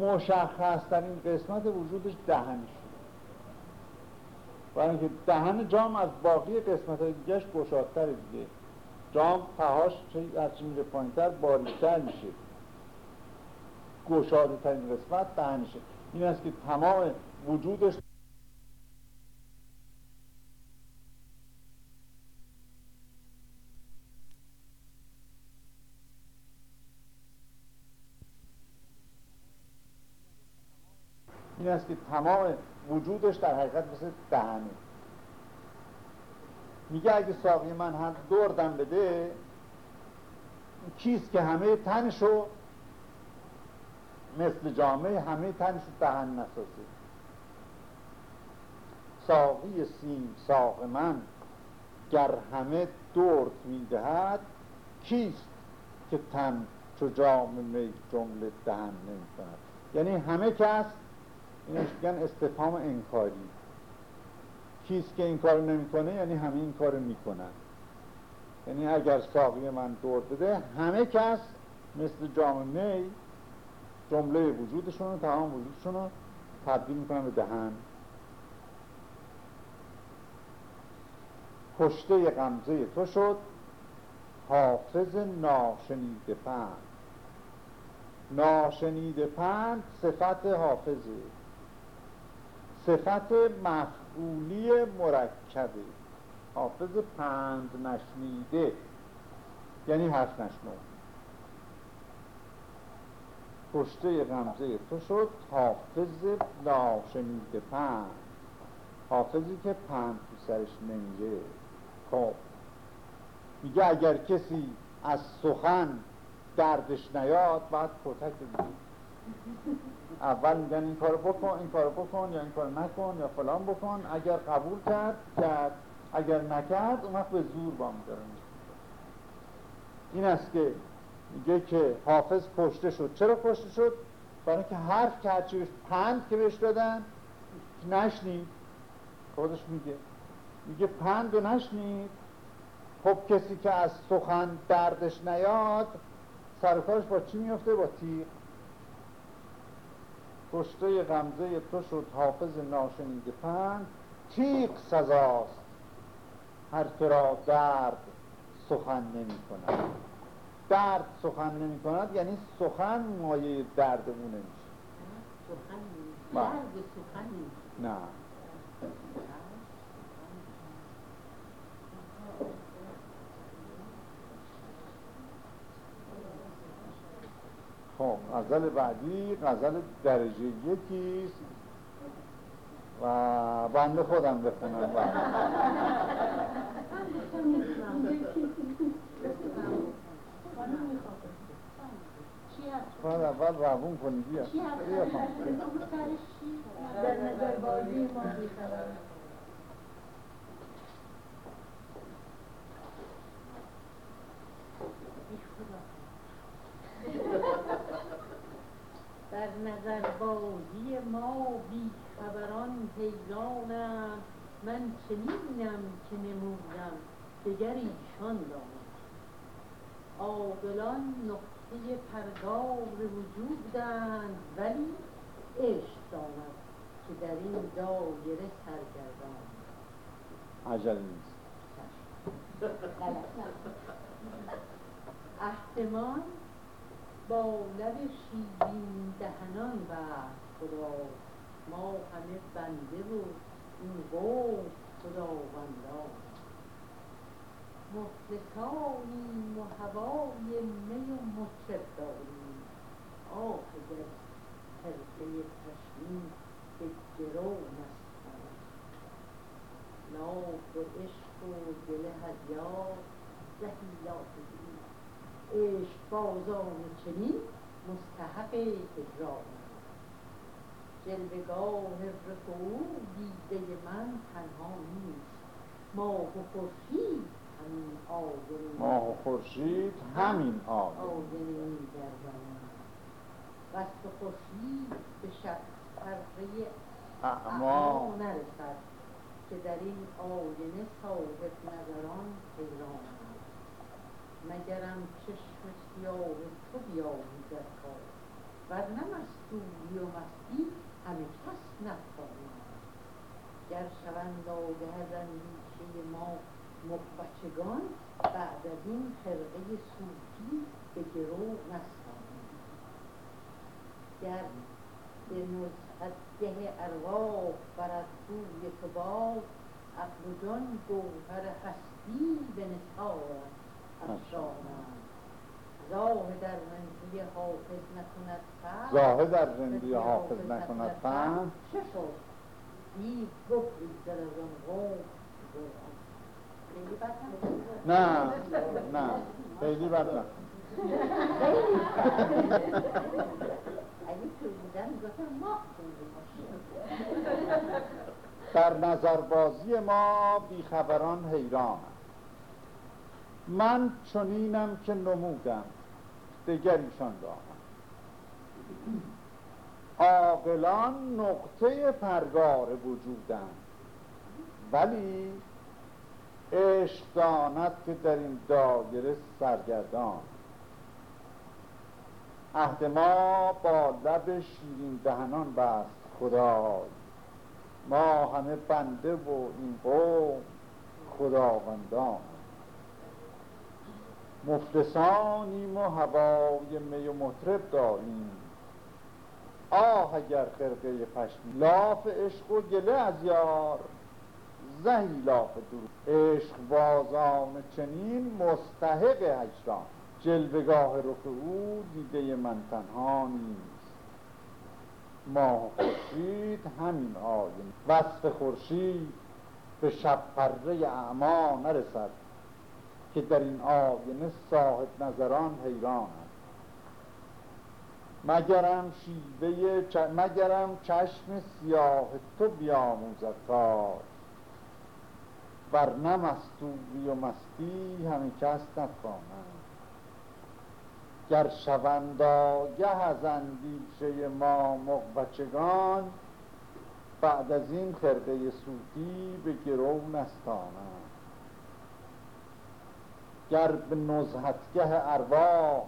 مشخص این قسمت وجودش دهنش برای اینکه دهن جام از باقی قسمت های دیگهش گشادتر دیگه. جام تهاش هرچی میره پایینتر باریکتر میشه. گشاده ترین قسمت دهنشه. این است که تمام وجودش این است که تمام وجودش در حقیقت مثل دهنه. میگه اگه ساقی من هم دردم بده کیست که همه تنشو؟ مثل جامعه همه تنشو دهن نسازه. ساقی سیم ساق من گر همه درد می‌دهد کیست که تن چو جام می جمله دهن نمی کند یعنی همه کس اینش میگن استفهام انکاری. کیست که این کار نمی‌کنه؟ یعنی همه این کار می‌کنن. یعنی اگر ساقی من دور بده همه کس مثل جام می جمله وجودشون تمام وجودشون رو تبدیل می‌کنن به دهن. پشته غمزه تو شد. حافظ ناشنیده پند. ناشنیده پند صفت حافظه. صفت مفعولی مرکبه. حافظ پند نشنیده. یعنی حرف نشنو. پشته غمزه تو شد حافظ ناشنیده پند. حافظی که پند تو سرش نمیره. خب. میگه اگر کسی از سخن دردش نیاد باید کتک اول میگن این کارو بکن این کارو بکن یا این کارو نکن یا فلان بکن. اگر قبول کرد کرد. اگر نکرد اون وقت به زور با میدارن این است که میگه که حافظ پشته شد. چرا پشته شد؟ برای اینکه حرف که هرچی پند که بهش دادن نشنید. خودش میگه. میگه پند و نشنید. خب کسی که از سخن دردش نیاد سرکارش با چی میفته؟ با تیغ. پشته غمزه تو شد حافظ ناشنیده پند تیغ سزاست. هر که را درد سخن نمی کند. درد سخن نمی کند یعنی سخن مایه درد او نمیشه. سخن درد سخن نه. خب غزل بعدی غزل درجه یکیست و بنده خودم بخونم. باید اول روون کنی بیا. بیا در نظر بازی ما در بازی ما بی خبران حیرانم من چنینم که نمودم دگر ایشان دانم عاقلان نقطه پردار وجودند ولی عشق داند که در این دایره سرگردان. عجله نیست. احتمال با لب شیرین دهنان و خدا ما همه بنده و این قوم خداوندان. مفلسانیم و هوای می و مطرب داریم آه اگر حرفه تشمیم به گرو نستان لاف و عشق و دل هزیار زهی لافزی عشق بازان چنین مستحق اجرام جلوگاه رفعو دیده من تنها نیست. ماه و خورشید همین آینه. ماه و خورشید همین آینه. میگردند قصد خورشید به شب پرده اعما. اعما نرسد که در این آینه صاحب نظران حیرانند مگرم چشم سیاه تو بیاموزد کار. ورنه مستوری و مستی همه کس نتوانند گر شوند آگه از اندیشه ما مقبچگان بعد از این خرقه صوفی به گرو نستانند گر به نزهتگه ارواح برد بوی تو باد عقل و جان گوهر هستی به نثار. راه در رندی حافظ نکند فهم زاهد در رندی حافظ نکند فهم از. نه نه خیلی بد نه در نظربازی ما بیخبران حیرانم من چنینم که نمودم. دگریشان دارم عاقلان نقطه پرگار وجودند. ولی عشق داند که در این دایره سرگردان. عهد ما با لب شیرین دهنان بست خدای. ما همه بنده و این قوم خداوندان. مفلسانیم و هوای می و مطرب داریم. آه اگر خرقه پشمی لاف عشق و گله از یار زهی لاف دور. عشق بازان چنین مستحق هجران. جلوگاه رخ او دیده من تنها نیست. ماه خورشید همین آین وصف خورشید به شب پره اعما نرسد. که در این آینه صاحب نظران حیرانند مگرم شیوه چ... مگرم چشم سیاه تو بیاموزد کار. ورنه مستوری و مستی همه کس نتوانند گر شوند آگه از اندیشه ما مقبچگان بعد از این خرقه صوفی به گرو نستانند. گر به نزهتگه ارواح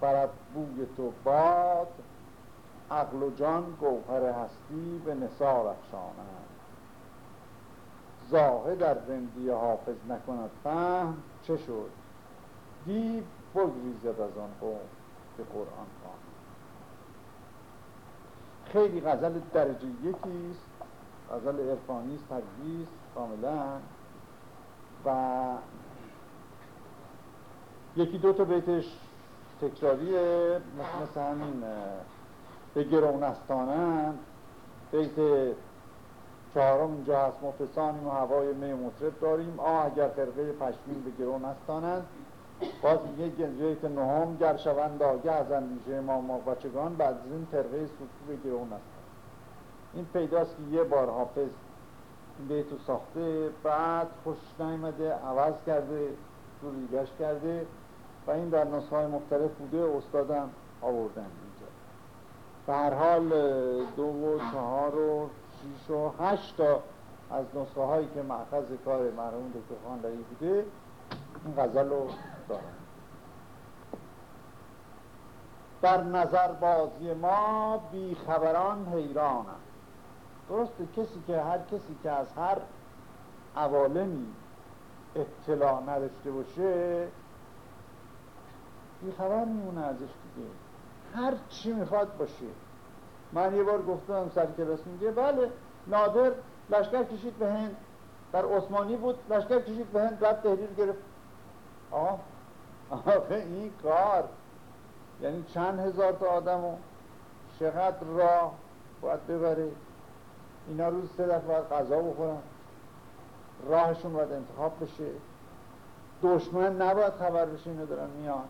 برد بوی تو باد عقل و جان گوهر هستی به نثار افشانند. زاهد در رندی حافظ نکند فهم چه شد؟ دیو بگریزد از آن قوم که قرآن خواند. خیلی غزل درجه یکی است. غزل تقوی است کاملا. و یکی دو تا بیتش تکراریه مثل, همین به گرونستانند بیت چهارم اینجا هست مفلسانیم و هوای می مطرب داریم. آه اگر خرقه پشمین به گرون نستانند باز میگه بیت نهم گر آگه از اندیشه ما ما بچگان بعد از این خرقه صوفی به گرون این پیداست که یه بار حافظ این بیتو ساخته بعد خوش نیامده عوض کرده جوریگش کرده. و این در نسخه مختلف بوده استادم آوردن اینجا. به هر حال دو و چهار و شیش و هشت تا از نسخه هایی که معخذ کار مرحوم دکتر خانلری بوده این غزل رو دارن در نظر بازی ما بیخبران حیرانم درسته کسی که هر کسی که از هر عوالمی اطلاع نداشته باشه خبر میمونه ازش دیگه. هر چی می‌خواد باشه. من یه بار گفتم سر کلاس میگه بله نادر لشکر کشید به هند. در عثمانی بود لشکر کشید به هند رد تحریر گرفت. آه آخه این کار. یعنی چند هزار تا آدم و چقدر راه باید ببره؟ اینا روز سه دفعه باید غذا بخورن. راهشون باید انتخاب بشه. دشمن نباید خبر بشه اینو دارن میان.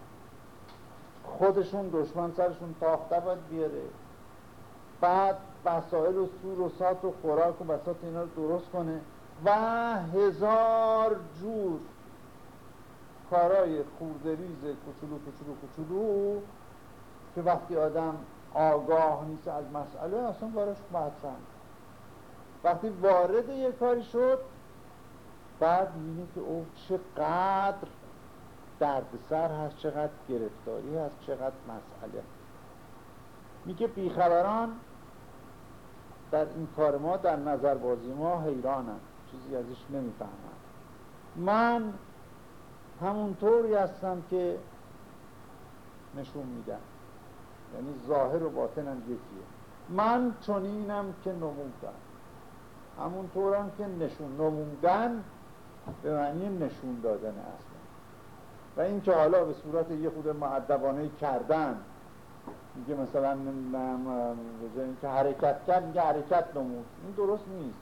خودشون دشمن سرشون تاخته باید بیاره. بعد وسایل و سور و سات و خوراک و بسات اینا رو درست کنه و هزار جور کارای خوردریز کوچولو کوچولو کوچولو که وقتی آدم آگاه نیست از مسئله اصلا بارش مطرح وقتی وارد یه کاری شد بعد می‌بینی که او چقدر دردسر هست چقدر گرفتاری هست چقدر مسئله. میگه بیخبران در این کار ما در نظر بازی ما حیرانم چیزی ازش نمی‌فهمم من همونطوری هستم که نشون میدم. یعنی ظاهر و باطنم یکیه. من چنینم که نمودم همونطورم که نشون نمودن به معنی نشون دادن اصلا. و این که حالا به صورت یه خود معدبانه کردن میگه مثلا به که حرکت کرد میگه حرکت نمود. این درست نیست.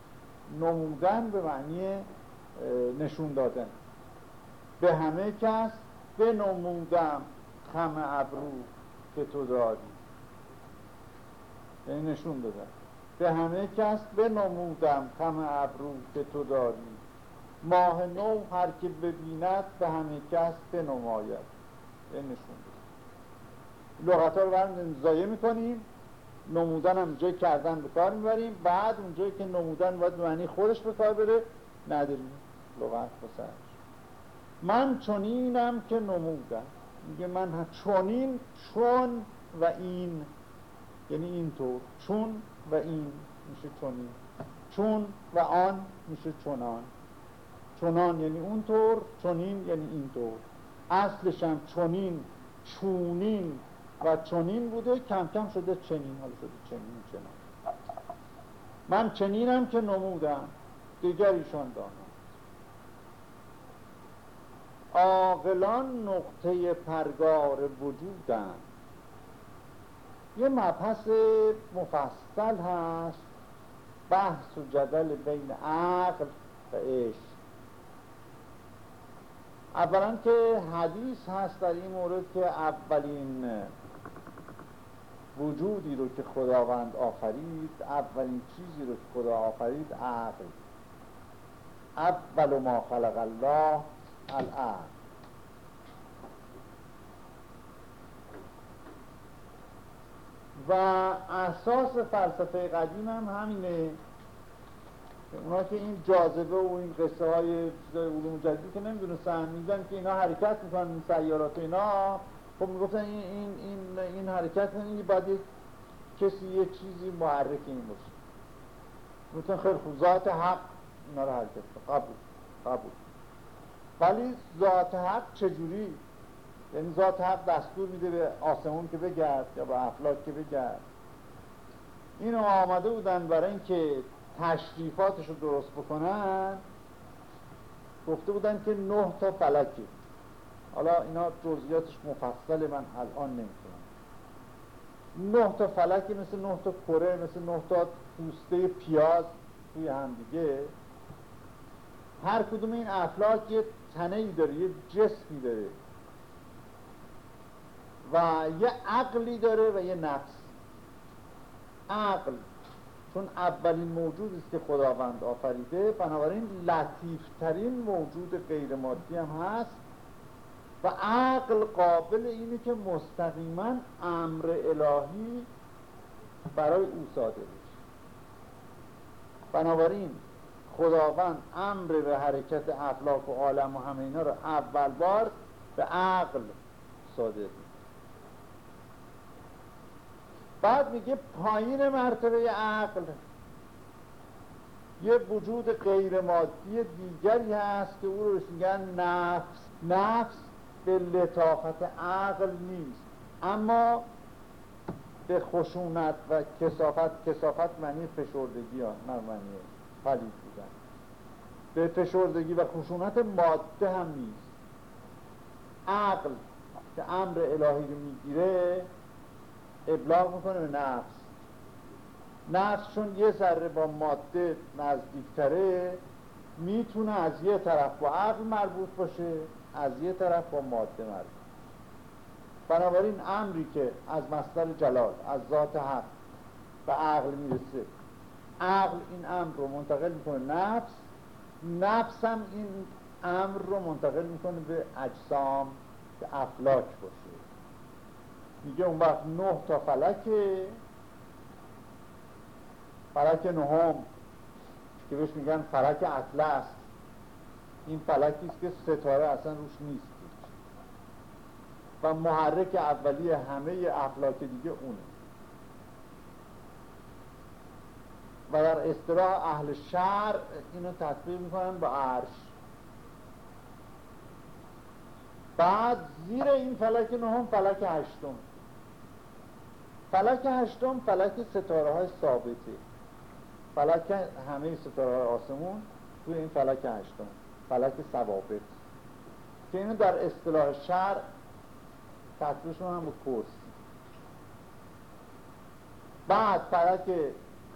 نمودن به معنی نشون دادن. به همه کس به نمودم خم ابرو که تو داری. یعنی نشون دادن. به همه کس به نمودم خم ابرو که تو داری. ماه نو هر که ببیند به همه کس بنماید. یعنی نشون لغت ها رو برم زایه می‌کنیم. نمودن هم جای کردن به کار می‌بریم. بعد اونجایی که نمودن باید معنی خودش به کار بره نداریم. لغت بسرش من چونینم که نمودم. میگه من چونین چون و این. یعنی اینطور. چون و این میشه چونین چون و آن میشه چونان چونان یعنی اونطور چونین یعنی اینطور. اصلش هم چونین چونین و چنین بوده کم کم شده چنین حالا شده چنین چنان. من چنینم که نمودم. دیگر ایشان دانم. عاقلان نقطه پرگار وجودن. یه مبحث مفصل هست. بحث و جدل بین عقل و عشق. اولا که حدیث هست در این مورد که اولین وجودی رو که خداوند آفرید اولین چیزی رو که خدا آفرید عقل. اول ما خلق الله العقل. و اساس فلسفه قدیم هم همینه. اونا که این جاذبه و این قصه های علوم جدید که نمی‌دونستن میدن که اینا حرکت می‌کنن این سیارات اینا. خب می‌گفتن این, این, این, این حرکت این باید کسی یه چیزی محرک این باشه. می‌گفتن خیلی خوب ذات حق اینا رو حرکت قبول قبول. ولی ذات حق چجوری؟ یعنی ذات حق دستور میده به آسمون که بگرد یا به افلاک که بگرد. اینو آمده بودن برای اینکه تشریفاتش رو درست بکنن؟ گفته بودن که نه تا فلکه حالا اینا جزئیاتش مفصل من الان نمی‌تونم نه تا فلکی مثل نه تا کره مثل نه تا پوسته پیاز توی هم دیگه. هر کدوم این افلاک یه تنه ای داره یه جسمی داره. و یه عقلی داره و یه نفس. عقل. چون اولین موجود است که خداوند آفریده بنابراین لطیفترین موجود غیر مادی هم هست و عقل قابل اینه که مستقیما امر الهی برای او صادر بشه. بنابراین خداوند امر به حرکت افلاک و عالم و همه اینا رو اول بار به عقل صادر بعد میگه پایین مرتبه عقل. یه وجود غیر مادی دیگری هست که او رو میگن نفس. نفس به لطافت عقل نیست. اما به خشونت و کسافت کسافت معنی فشردگی ها نه معنی پلید بودن. به فشردگی و خشونت ماده هم نیست. عقل که امر الهی رو می‌گیره ابلاغ می‌کنه به نفس. نفس چون یه ذره با ماده نزدیکتره می‌تونه از یه طرف با عقل مربوط باشه از یه طرف با ماده مربوط. بنابراین امری که از مصدر جلال از ذات حق به عقل می‌رسه. عقل این امر رو منتقل می‌کنه نفس نفس هم این امر رو منتقل می‌کنه به اجسام که افلاک باشه. میگه اون وقت نه تا فلکه. فلک نهم که بهش میگن فلک اطلس. این فلکی است که ستاره اصلا روش نیست. و محرک اولی همه افلاک دیگه اونه. و در اهل شهر اینو تطبیق می‌کنن با عرش. بعد زیر این فلک نهم فلک هشتم. فلک هشتم فلک ستاره های ثابته فلک همه ستاره های آسمون توی این فلک هشتم فلک ثوابت. که اینو در اصطلاح شهر تطبیقشون هم به بعد فلک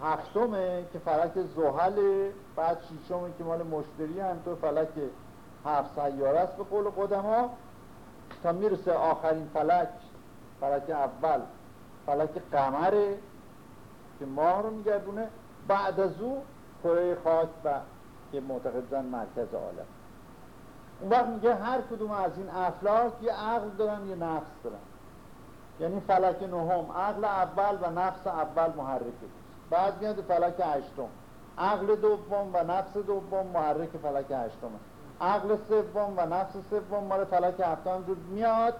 هفتمه که فلک زحل بعد شیشمه که مال مشتری تو فلک هفت سیاره است به قول قدم ها تا می‌رسه آخرین فلک فلک اول. فلک قمره که ماه رو میگردونه. بعد از او کره خاک و که معتقدن مرکز عالم. اون وقت میگه هر کدوم از این افلاک یه عقل دارن یه نفس دارن. یعنی فلک نهم عقل اول و نفس اول محرکه بعد میاد فلک هشتم. عقل دوم و نفس دوم محرک فلک هشتم. عقل سوم و نفس سوم مال فلک هفتم. میاد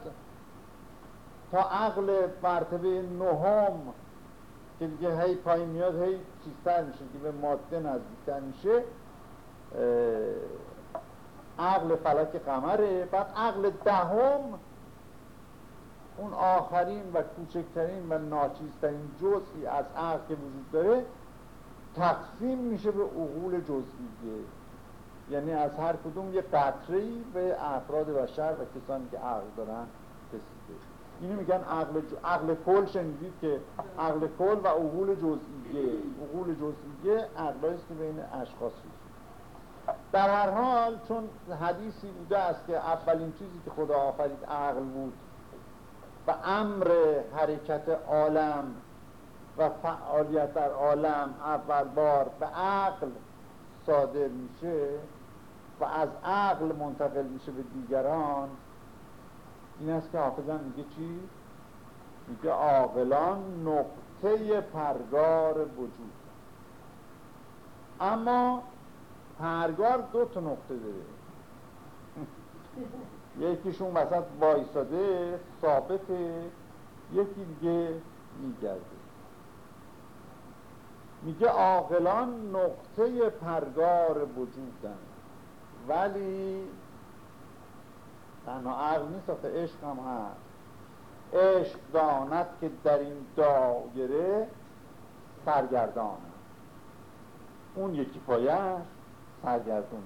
تا عقل مرتبه نهم که دیگه هی پایین میاد هی چیزتر میشه که به ماده نزدیکتر میشه عقل فلک قمره. بعد عقل دهم اون آخرین و کوچکترین و ناچیزترین جزئی از عقل که وجود داره تقسیم میشه به عقول جزئیه یعنی از هر کدوم یه قطره به افراد بشر و کسانی که عقل دارن اینو میگن عقل, عقل کل شنیدید که عقل کل و عقول جزئیه. عقول جزئیه عقلاییست که بین اشخاص در هر حال چون حدیثی بوده است که اولین چیزی که خدا آفرید عقل بود و امر حرکت عالم و فعالیت در عالم اول بار به عقل صادر میشه و از عقل منتقل میشه به دیگران این است که حافظم میگه چی؟ میگه عاقلان نقطه پرگار وجود. اما پرگار دو تا نقطه داره. یکیشون وسط وایساده ثابته یکی دیگه میگرده. میگه عاقلان نقطه پرگار وجودن. ولی تنها عقل نیست آخه عشق هم هست. عشق داند که در این دایره سرگردان اون یکی پایش سرگردونه.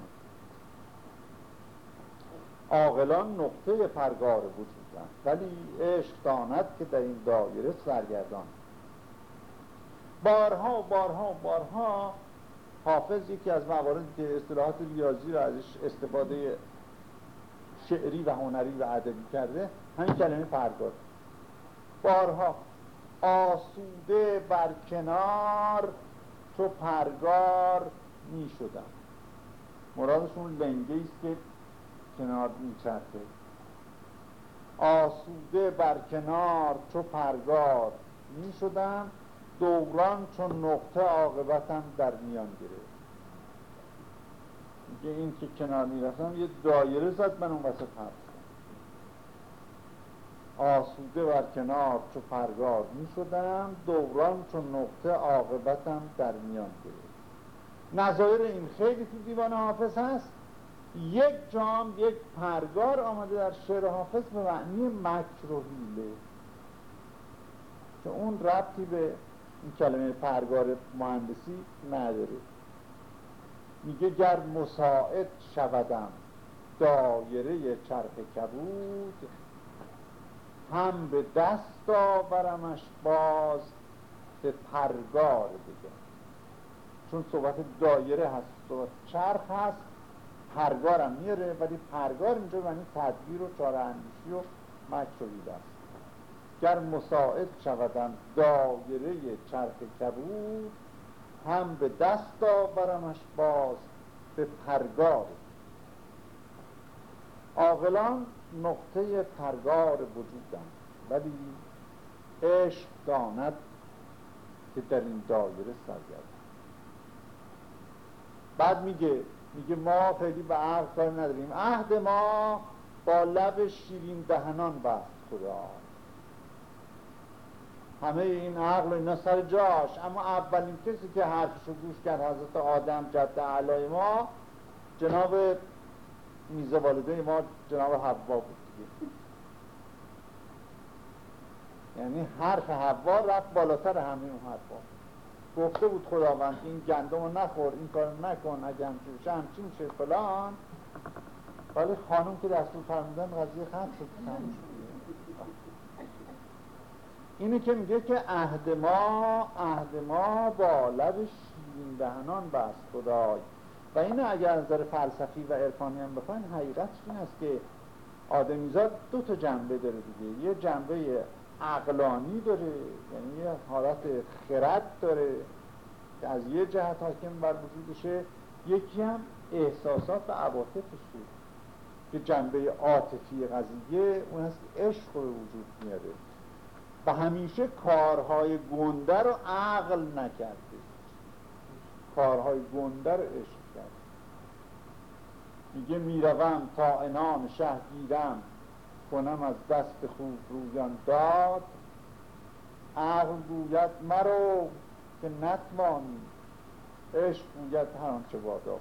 عاقلان نقطه پرگار وجودن ولی عشق داند که در این دایره سرگردان بارها بارها بارها حافظ یکی از مواردی که اصطلاحات ریاضی را ازش استفاده شعری و هنری و ادبی کرده همین کلمه پرگار. بارها آسوده بر کنار تو پرگار می شدن مرادشون لنگه است که کنار میچرخه. آسوده بر کنار چو پرگار می شدم دوران چون نقطه عاقبتم در میان گرفت. میگه این که کنار می‌رفتم یه دایره زد من اون وسط حرف آسوده بر کنار چو پرگار می شدم دوران چون نقطه عاقبتم در میان گرفت. نظایر این خیلی تو دیوان حافظ هست. یک جام یک پرگار آمده در شعر حافظ به معنی مکر و حیله. که اون ربطی به این کلمه پرگار مهندسی نداره. میگه گر مساعد شودم دایره چرخ کبود. هم به دست آورمش باز به پرگار دیگه. چون صحبت دایره هست صحبت چرخ هست پرگارم میاره ولی پرگار اینجا معنی تدبیر و چاره اندیشی و مکر است. گر مساعد شودم دایره چرخ کبود هم به دست آورمش باز به پرگار. عاقلان نقطه پرگار وجودم ولی عشق داند که در این دایره سرگرد. بعد میگه میگه ما خیلی به عقل کار نداریم. عهد ما با لب شیرین دهنان بست خدا همه این عقل و اینا سر جاش. اما اولین کسی که حرفشو گوش کرد حضرت آدم جد علای ما جناب میزه والده ما جناب حوا بود دیگه. یعنی حرف حوا رفت بالاتر همه اون حرفا. گفته بود خداوند این گندم رو نخور این کار نکن اگه همچین بشه همچین میشه فلان. ولی خانم که دستور فرمودن قضیه ختم شد. اینه که میگه که عهد ما عهد ما با لب شیرین دهنان بست خدای. و اینو اگر از نظر فلسفی و عرفانی هم بخواین حقیقتش این است که آدمیزاد دو تا جنبه داره دیگه. یه جنبه عقلانی داره یعنی یه حالت خرد داره که از یه جهت حاکم بر وجودشه. یکی هم احساسات و عواطفشه که جنبه عاطفی قضیه اون هست عشق رو وجود میاره. و همیشه کارهای گنده رو عقل نکرده. کارهای گنده رو عشق کرده. میگه می‌روم تا انان شه گیرم کنم از دست خوب رویان داد. عقل گوید مرو که نتوانی. عشق گوید هر آنچه بادا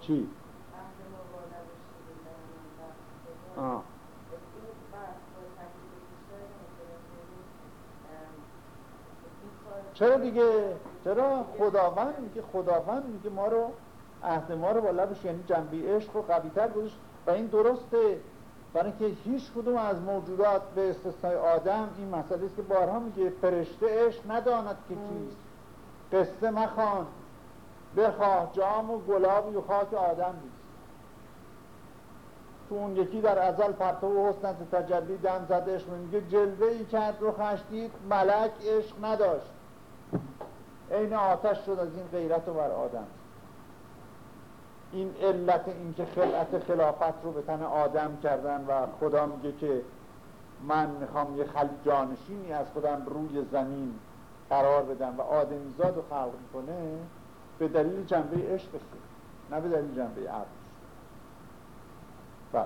چی؟ آه. چرا دیگه؟ چرا خداوند میگه خداوند میگه ما رو عهد ما رو با لبش یعنی جنبی عشق رو قوی تر گذاشت. و این درسته. برای اینکه هیچ کدوم از موجودات به استثنای آدم این مسئله است که بارها میگه فرشته عشق نداند که چیست. قصه مخوان. بخواه جام و گلاب و خاک آدم نیست. تو اون یکی در ازل پرتو حسنت تجلی دم زد عشق میگه جلوه ای کرد رو خشتید ملک عشق نداشت. عین آتش شد از این غیرت و بر آدم. این علت این که خلعت خلافت رو به تن آدم کردن و خدا میگه که من می‌خوام یه خلی جانشینی از خودم روی زمین قرار بدم و آدمیزاد رو خلق می‌کنه به دلیل جنبه عشقشه نه به دلیل جنبه عقلش و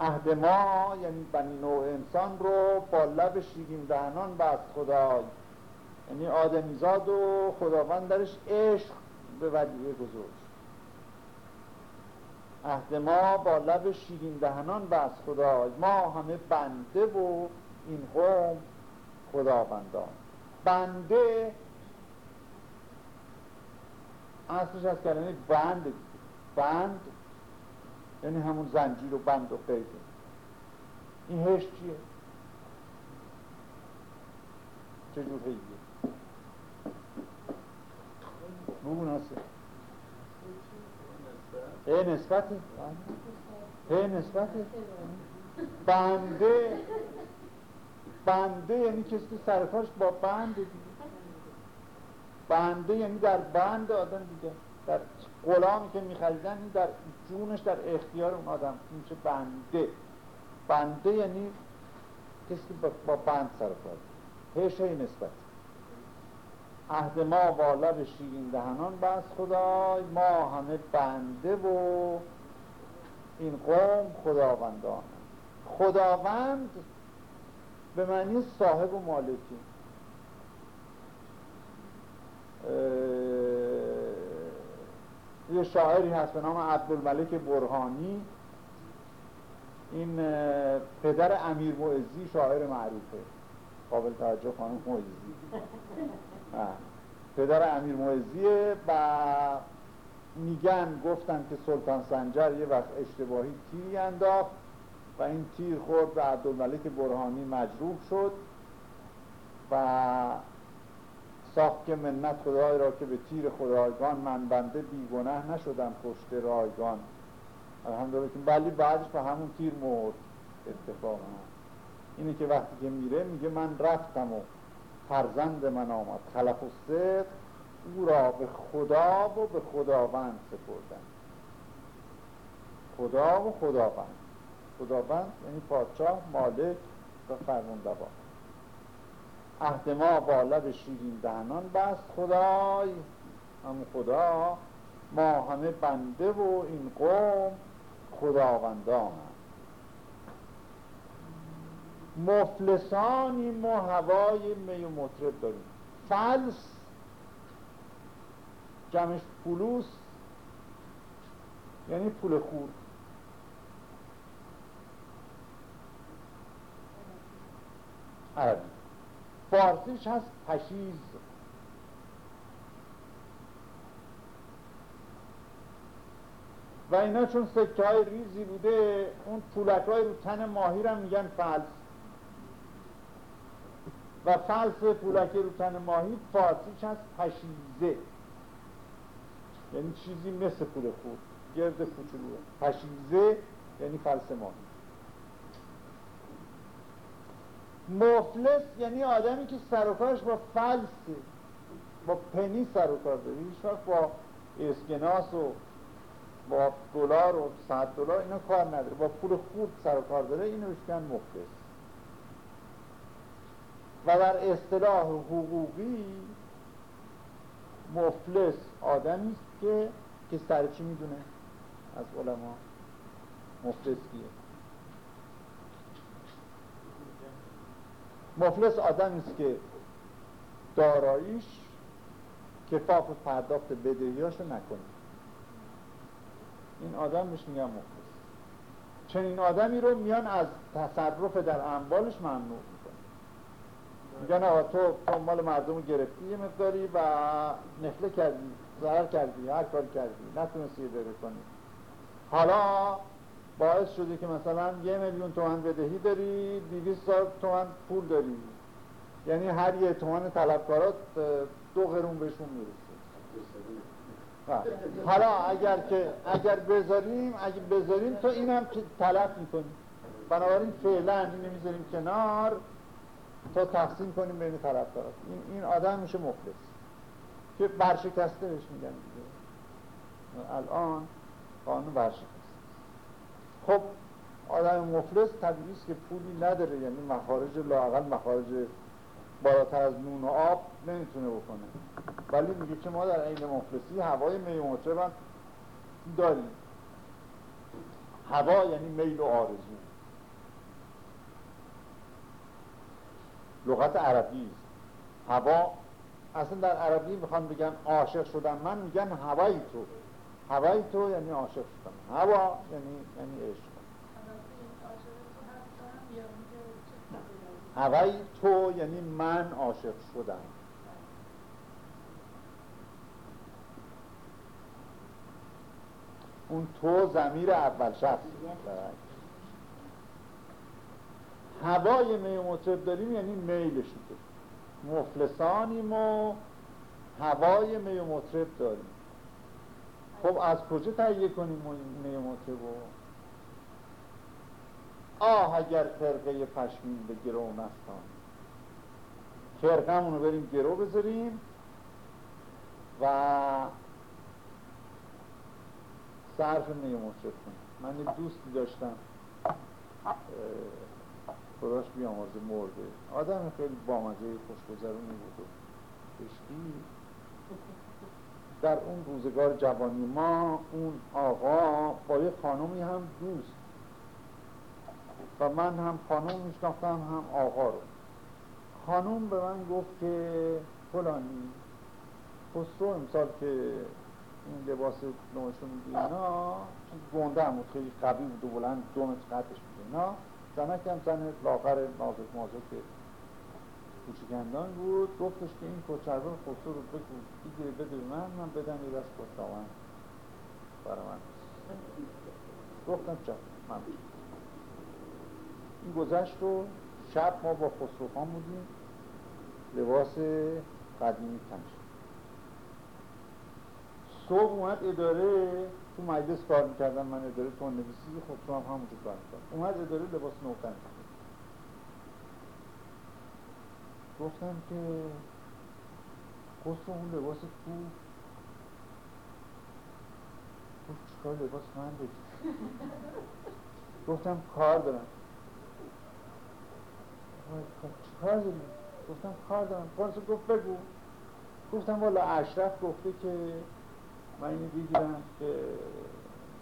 عهد ما یعنی بنی نوع انسان رو با لب شیرین دهنان بست خدای. یعنی آدمیزاد و خداوند درش عشق به ودیعه گذاشت. عهد ما با لب شیرین دهنان بس خدای. ما همه بنده و این قوم خداوندان. بنده اصلش از کلمه بند بند یعنی همون زنجیر و بند و قیده این هشت چیه؟ چجور هیه؟ بگو ناسه ای نسبته ای نسبته بنده. بنده یعنی کسی سرکارش با بند بنده یعنی در بند آدم دیگه در غلامی که میخریدن این در جونش در اختیار اون آدم میشه بنده. بنده یعنی کسی که با بند سرکار هشه نسبت. عهد ما با لب شیرین دهنان بس خدای ما همه بنده و این قوم خداوندان. خداوند به معنی صاحب و مالکی. یه شاعری هست به نام عبدالملک برهانی. این پدر امیر معزی شاعر معروفه. قابل توجه خانم معزی. پدر امیر معزیه و میگن گفتن که سلطان سنجر یه وقت اشتباهی تیری انداخت و این تیر خورد به عبدالملک برهانی مجروح شد و ساخت که منت خدای را که به تیر خدایگان من بنده بیگنه نشدم پشت رایگان. الحمدلله که ولی بعدش به همون تیر مرد. اتفاقا. اینه که وقتی که میره میگه من رفتم و فرزند من آمد. خلف و او را به خدا و به خداوند سپردن خدا و خداوند. خداوند یعنی پادشاه مالک و فرمانروا عهد ما با لب شیرین دهنان بست خدای. هم خدا ما همه بنده و این قوم خداوندان مفلسانی ما هوای می و مطرب داریم. فلس جمعش پولوس یعنی پول خور. عربی. فارسیش هست پشیز. و اینا چون سکه های ریزی بوده اون پولک های رو تن ماهی رو میگن فلس. و فلس پولک رو تن ماهی فارسیش هست پشیزه. یعنی چیزی مثل پول خود گرد کوچولو. پشیزه یعنی فلس ماهی. مفلس یعنی آدمی که سرکارش با فلس با پنی سرکار داره. هیچ وقت با اسکناس و با دلار و صد دلار اینا کار نداره. با پول خوب سر کار داره اینو بشکن مفلس. و در اصطلاح حقوقی مفلس آدمی است که که سر چی می‌دونه؟ از علما. مفلس کیه؟ مفلس آدمی است که داراییش کفاف پرداخت بدهیاشو نکنه. این آدم بهش میگن مفلس. چنین آدمی رو میان از تصرف در اموالش ممنوع می‌کنه میگن آقا تو مال مردم گرفتی یه مقداری و نفله کردی ضرر کردی هر کار کردی نتونستی بره کنی. حالا باعث شده که مثلا یه میلیون تومن بدهی داری دیویست تومن پول داری. یعنی هر یه تومن طلبکارات دو قرون بهشون می‌رسه. حالا اگر که اگر بذاریم اگر بذاریم تو اینم طلب می‌کنی. بنابراین فعلا اینو می‌ذاریم کنار تا تقسیم کنیم بین طرفدارات این این آدم میشه مفلس. که برشکسته بهش میگن دیگه. الان قانون برشکسته. خب آدم مفلس طبیعی که پولی نداره یعنی مخارج لاقل مخارج بالاتر از نون و آب نمی‌تونه بکنه. ولی میگه که ما در عین مفلسی هوای می مطرب داریم. هوا یعنی میل و آرزو. لغت عربی است. هوا اصلا در عربی می‌خوان بگن عاشق شدن. من میگن هوای تو. هوای تو یعنی عاشق شدن. هوا یعنی یعنی عشق. هوای تو یعنی من عاشق شدم. اون تو زمیر اول شخص. هوای می داریم یعنی میلش مفلسانیم و هوای می مطرب داریم. خب از کجا تهیه کنیم می مطرب آه اگر فرقه پشمین به گرو نستان. فرقه رو بریم گرو بذاریم و صرف نیموشت کنیم. من یه دوستی داشتم خداش بیامرزه مرده. آدم خیلی بامزه خوشگذرونی بود و کشتی در اون روزگار جوانی ما اون آقا با یه خانومی هم دوست. و من هم خانوم میشناختم هم آقا رو. خانوم به من گفت که فلانی خسرو امسال که این لباس نوشون میگه اینا گنده هم خیلی قوی بود و بلند دو متر قدش بود اینا. زنک هم زن لاغر نازک مازک کوچکندان بود. گفتش که این کچربان خسرو رو بگو دیگه بده من من بدم یه دست کشتاون برای من. گفتم چه؟ من. این گذشت و شب ما با خسرو خان بودیم. لباس قدیمی تنش صبح اومد اداره تو مجلس کار می‌کردم من اداره تو نویسی خسرو هم همونجور کار می‌کردم. اومد اداره لباس نو گفتم که خسرو اون لباس تو گفت چیکار لباس من بگی گفتم کار دارم. چیکار داری؟ گفتم کار دارم. پانسو گفت بگو. گفتم والا اشرف گفته که من اینو بگیرم که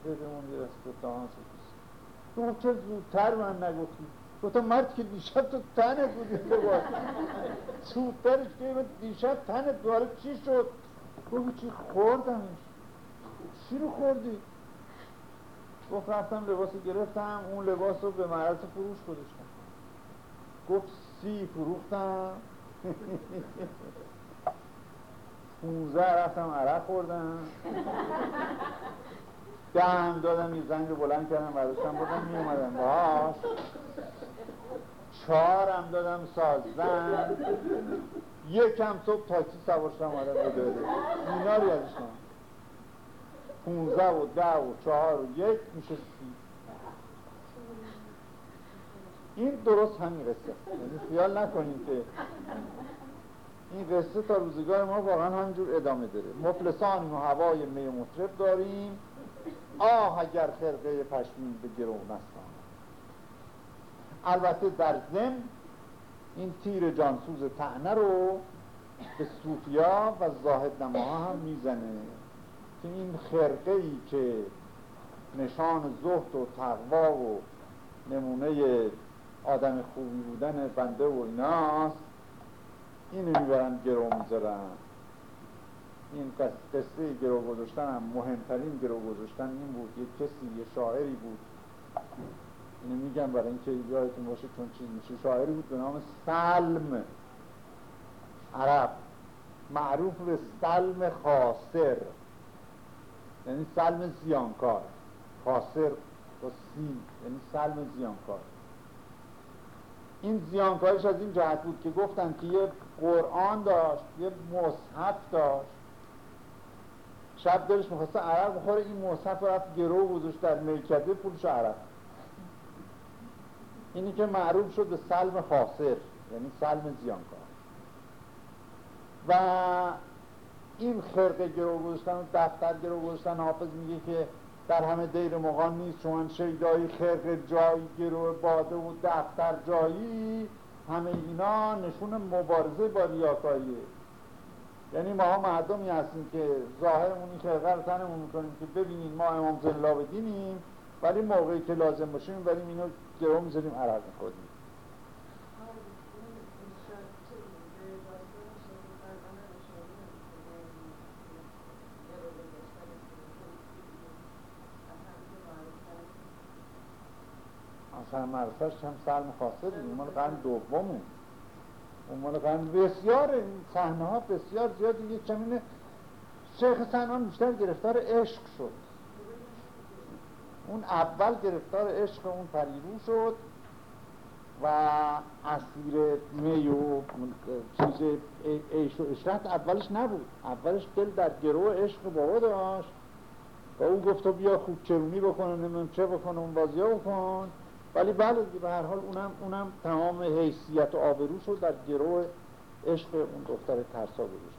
بده اون یه دست دهان گفت چه زودتر من نگفتی؟ گفتم مرد که دیشب تو تنت بودی. لباس زودترش که دیشب تنت دواره چی شد؟ گفت چی خوردمش چی رو خوردی؟ گفت رفتم لباس گرفتم اون لباس رو به معرض فروش گذاشتم گفت سی فروختم. پونزه رفتم عرق خوردم. دهم دادم یه زنگ بلند کردم برداشتم بودم می باش. چهارم دادم سازدن یکم صبح تاکسی سوار شدم آدم بداره اینا رو یادش پونزه و ده و چهار و یک میشه سی. این درست همین قصه. یعنی خیال نکنیم که این قصه تا روزگار ما واقعا همینجور ادامه داره. مفلسان و هوای می مطرب داریم. آه اگر خرقه پشمین به گرو نستان البته در زم این تیر جانسوز تعنه رو به صوفیا و زاهد نماها هم می‌زنه که این خرقه ای که نشان زهد و تقوا و نمونه آدم خوبی بودن بنده و ایناست اینو می‌برن گرو می‌ذارن. این قصه گرو گذاشتن هم مهمترین گرو گذاشتن این بود. یه کسی یه شاعری بود. اینو میگم برای اینکه یادتون باشه چون چیز میشه. شاعری بود به نام سلم عرب. معروف به سلم خاصر. یعنی سلم زیانکار. خاصر با سی. یعنی سلم زیانکار. این زیانکارش از این جهت بود که گفتن که یه قرآن داشت یه مصحف داشت. شب دلش می‌خواسته عرق بخوره این مصحف رفت گرو گذاشت در میکده پولش عرق. اینی که معروف شد به سلم خاصر یعنی سلم زیانکار. و این خرقه گرو گذاشتن و دفتر گرو گذاشتن حافظ میگه که در همه دیر مغان نیست چون شیدایی خرقه جایی گرو باده و دفتر جایی همه اینا نشون مبارزه با ریاکاییه یعنی ما مردمی هستیم که ظاهرمون این خرقه رو تنمون می‌کنیم که ببینیم ما امام زلا بدینیم ولی موقعی که لازم باشیم بریم اینو گرو می‌ذاریم عرق می‌کنیم اصلا مرسش هم سلم خاصه دید اون مال قرن دومه. مال قرن بسیار صحنه ها بسیار زیاد. یک کمینه شیخ سنان بیشتر گرفتار عشق شد. اون اول گرفتار عشق اون پریرو شد و اسیر می و چیز عیش و اولش نبود. اولش دل در گروه عشق بابا داشت. و اون گفت بیا خوب چرونی بکنه نمیم چه بکنه اون بازی ها بکن. ولی بله به هر حال اونم, اونم تمام حیثیت و آبرو شد در گروه عشق اون دختر ترسا گذاشت